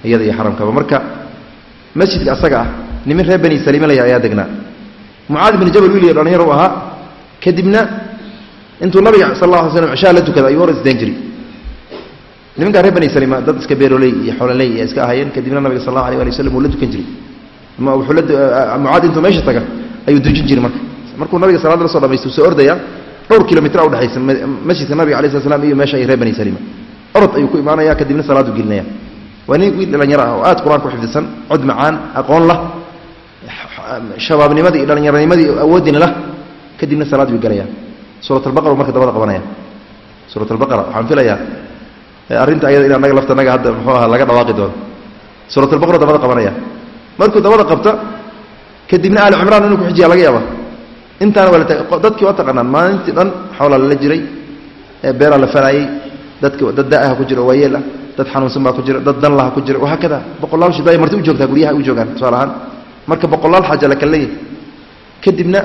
iyada iyo xaramkaba. Marka masjidka asaga ah nimin reer bani salima laya ayaa degnaa. Mucaad ibnu jabal wiil iyo dhalinyar u ahaa. Kadibna intuu nabiga sal alla alay slam cishaa la tukada ayuu hor isdayn jiray. Nimankaa reer bani salima dad iska beeroley iyo xoololey ay iska ahaayeen. Kadibna nabiga sal allahu alay ali wasalam uu la tukan jiray. Mucaad intuu meesha taga ayuu dujin jiray marka. Markuu nabiga salaada la soo dhamaysta soo ordaya dhowr kilomitr udhexaysa masjidka nabiga alay slat slam iyo meesha ay reer bani salima. Orod ayuu ku imaanaya kadibna salaadu gelinaya. Waa nin wiil dhalinyaro ah oo aad qur'aanka u xifdisan cod macaan aqoon lah shabaabnimadii iyo dhallinyaranimadii awoodina lah kadibna salaad buu gelaya suurat albaqara marka dabada qabanaya. Suurat albaqara waxaan filayaa arrinta ayada in annaga laftanaga hadda muxuu aha laga dhawaaqi doono. Suurat albaqara dabada qabanaya. Markuu dabada qabta kadibna aali cimraan inuu kuxijiya laga yaaba intaana waa dadkii waa taqaanaan maalintii dhan xoolaa lala jiray beeraa la falaayey dadka dad da'aha ku jira ah dad xanuunsan baa ku jira dad dan laha ku jira wahaakada boqolaal shidaaya marti u joogtaa guryaha u joogaan tusaale ahaan. Marka boqolaal xaaja la kala kadibna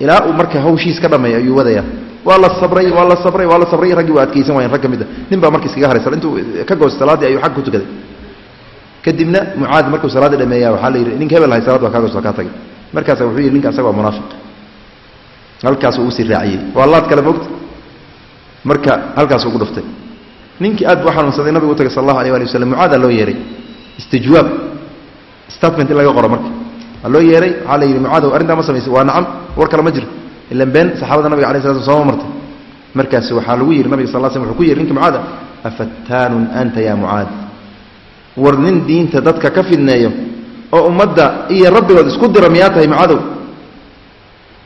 ilaa uu marka hawshiis ka dhameeyo ayuu wadaya waa la sabray waa la sabray waa la sabray raggii waa adkaysan waayeen rag ka mid a nin baa marka iskaga haraysan intuu ka goos salaaddii ayuu xag ku tukaday. Kadibna mucaad markuu salaaddii dhameeya waxaa la yidhi ninka hebel hay salaad waa kaa waa kaa tagay. Markaasa wuxuu yidhi ninka asaga waa munaafiq halkaasuu ugu sii raaciyey. Waa laad kale mogta marka halkaasuu ugu dhuftay. Ninkii aad buu xanuunsaday nabigu u tagay sal allahu alay ali waslm mucaadaa loo yeehay istijwaab statement in laga qoro marka. Waa loo yeehay waxaa la yidhi mucaadow arrintaa ma samaysay waa nacam. War kale ma jiro. Ilan been. Saxaabada nabiga alay sla sl sooma martay. Markaas waxaa lagu yidhi nabiga sal l slm wuxuu ku yidhi ninka mucaada afattaanun anta ya mucaad. War nin diinta dadka ka fidneeyo oo ummadda iyo rabbigood isku dira miyaa tahay mucaadow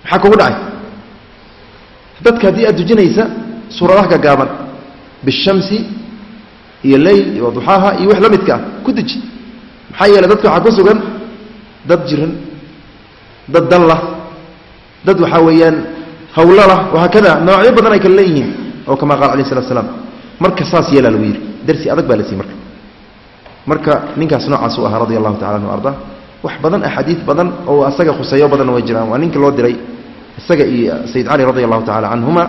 maxaa kugu dhacay dadka haddii aad dujinaysa suuradaha gagaaban bishamsi iyo leyl iyo duxaaha iyo wix la midka ah ku deji maxaa yeeley dadka waxaa ku sugan dad jiran dad dan lah dad waxaa weeyaan hawlala wahaakada noocyo badan ay kale leeyihiin oo kama qaala alayh salatu slam marka saas yeelaa lagu yidhi darsi adag baa la siiyey marka. Marka ninkaas noocaas u ahaa radia allahu tacala anhu arda wax badan axaadiid badan oo asaga khuseeyo badan way jiraan waa ninka loo diray isaga iyo sayid cali radi allahu tacala canhuma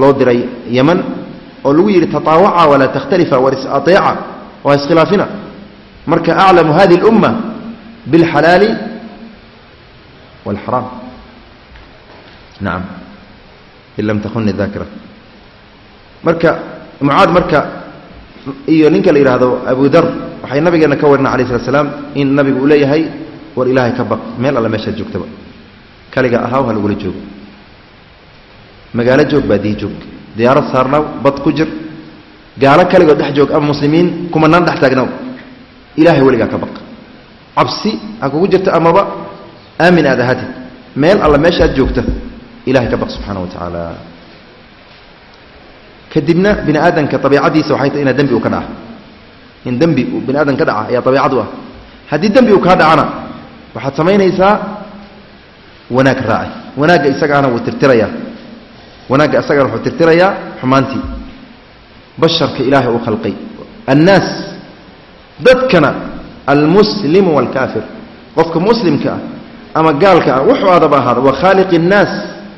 loo diray yeman oo lagu yidhi tataawaca walaa takhtalifa war is-ateeca waa iskhilaafina marka aclamu hadi اlumma biاlxalaali wاlxaraam nacam in lam takuni daakira marka mucaad marka iyo ninka la yidhaahdo abu dar waxay nabigeena ka warina alay slat slaam in nabigu uu leeyahay war ilaahay ka baq meel alle meeshaad joogtaba kaliga ahaaw ha lagula joogo. Magaalo joog baadiyi joog. Diyaarad saarnaw bad ku jir. Gaalo kaligood dhex joog ama muslimiin kumanaan dhex taagnaw. Ilaahay weligaa ka baq cabsi ha kugu jirta amaba? Aamin aad ahaatid. Meel alle meeshaad joogta ilahay ka baq subxaana wa tacaala. Kadibna bini aadamka abiicadiisa waxay tahay inaa dembi uu ka dhaca. In dembi bini aadam ka dhaca ayaa abiicad u ah. Haddii dembi uu kaa dhacana waxaad samaynaysaa wanaag raacay. Wanaagga isagaana wuu tirtirayaa. Wanaagga isagana wuxuu tirtirayaa xumaantii. Basharka ilaahay uu khalqay. Annaas dadkana almuslimu waalkaafir qofka muslimka ah ama gaalka ah wuxuu adaba ahaada wa khaaliqi innaas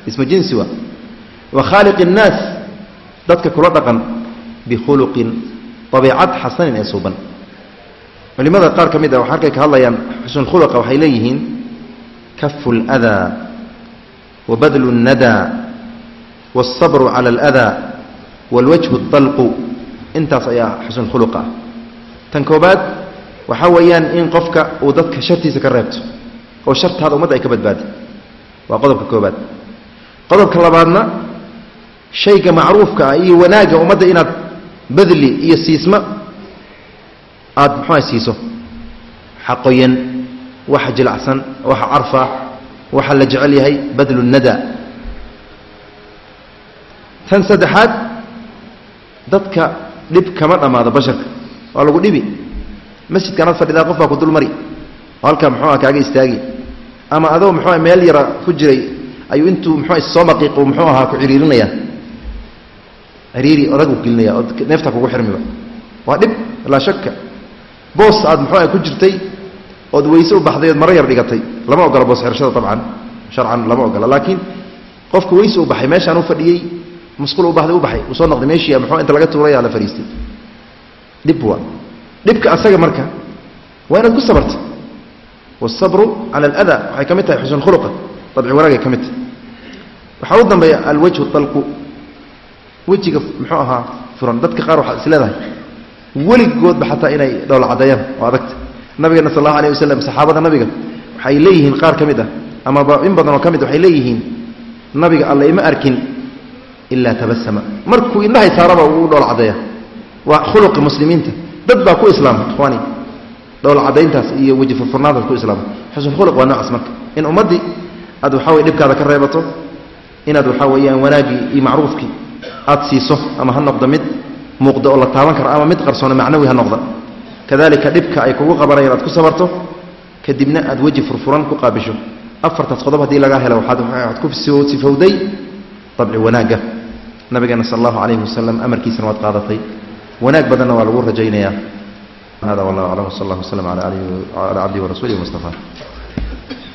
ismu jinsi wa wa khaaliqi innaas dadka kula dhaqan bikhuluqin abiicad xasanin ee suuban. Culimada qaar ka mid a halkay ka hadlayaan xusnulkhuluqa waxay leeyihiin kafu اlأdaa wa badlu الnadaa wالصabru cala اlأdaa wاlwajhu اطalqu intaas ayaa xusnulkhuluqa ah tan koobaad waxaa weeyaan in qofka uu dadka shartiisa ka reebto oo shartaada ummadda ay ka badbaado waa qodobka koobaad qodobka labaadna shayga macruufka ah iyo wanaagga ummadda inaad badli iyo siismo aada muxuua siiso xaqoyan waxa jilacsan waxa carfa waxa la jecel yahay badlu nada. Tan saddexaad dadka dhib kama dhammaado basharka. Waa lagu dhibi. Masjidkaanaad fadhidaa qof baa ku dul oo halkaa muxuua kaaga istaagi. Ama adoo muxuua meel yara ku jiray ayuu intuu muxua soo maqiiqu muxuu ahaa ku ciriirinaya. Ciriiri odagu gelinaya oo neefta kugu xirmiba. Waa dhib laa shaka boos aad muxuua ku jirtay ood weyse u baxday ood maro yar dhigatay. Lama ogola boos xirashada dabcan. Sharcan lama ogola laakiin qofka weyse u baxay meeshaan u fadhiyey musqul u baxday u baxay uu soo noqday meeshii muxuu inta laga tuuraya la fariistay dhib waa dhibka asaga marka waa inaad ku sabarta waasabru cala aladaa waxay ka mid tahay xusn khuluqa dabci wanaagay ka mid tahay. Waxaa u dambeeya alwajhu talqu. Wejiga muxuu ahaa furan. Dadka qaar waxaad is leedahay. Weligoodba xataa inay dhowla oo adagta nabigeena sal allahu alay wasalam saxaabada nabiga waxay leeyihiin qaar ka mid ah amaba in badan oo ka mid waxay leeyihiin nabiga alla ima arkin ilaa tabasama markuu indhahay saaraba uu caddeeya waa khuluqi muslimiinta. Dad baa ku islaama ikhwaani. Caddayntaas iyo weji furfurnaantaas ku islaama. Xusnulkhuluq waa noocaas marka. In ummaddii aad waxaa weye dhibkaada ka reebato inaad waxaa weeyaan wanaaggii iyo macruufkii aad siiso ama ha noqdo mid muuqda oo la taaban karo ama mid qarsoone macnawi ha noqda kadalika dhibka ay kugu qabanayaan aad ku sabarto kadibna aad weji furfuran ku qaabisho. Afartaas qodob haddii lagaa helo waxaad ku sifowday dabci wanaagga nabigeena sal allahu calayhi wasalam amarkiisana waad qaadatay. Wanaag badanna waa lagu rajaynayaa. Hada wallahu aclam wsal allah waslm ala alihi ala cabdihi warasuulihi mustafa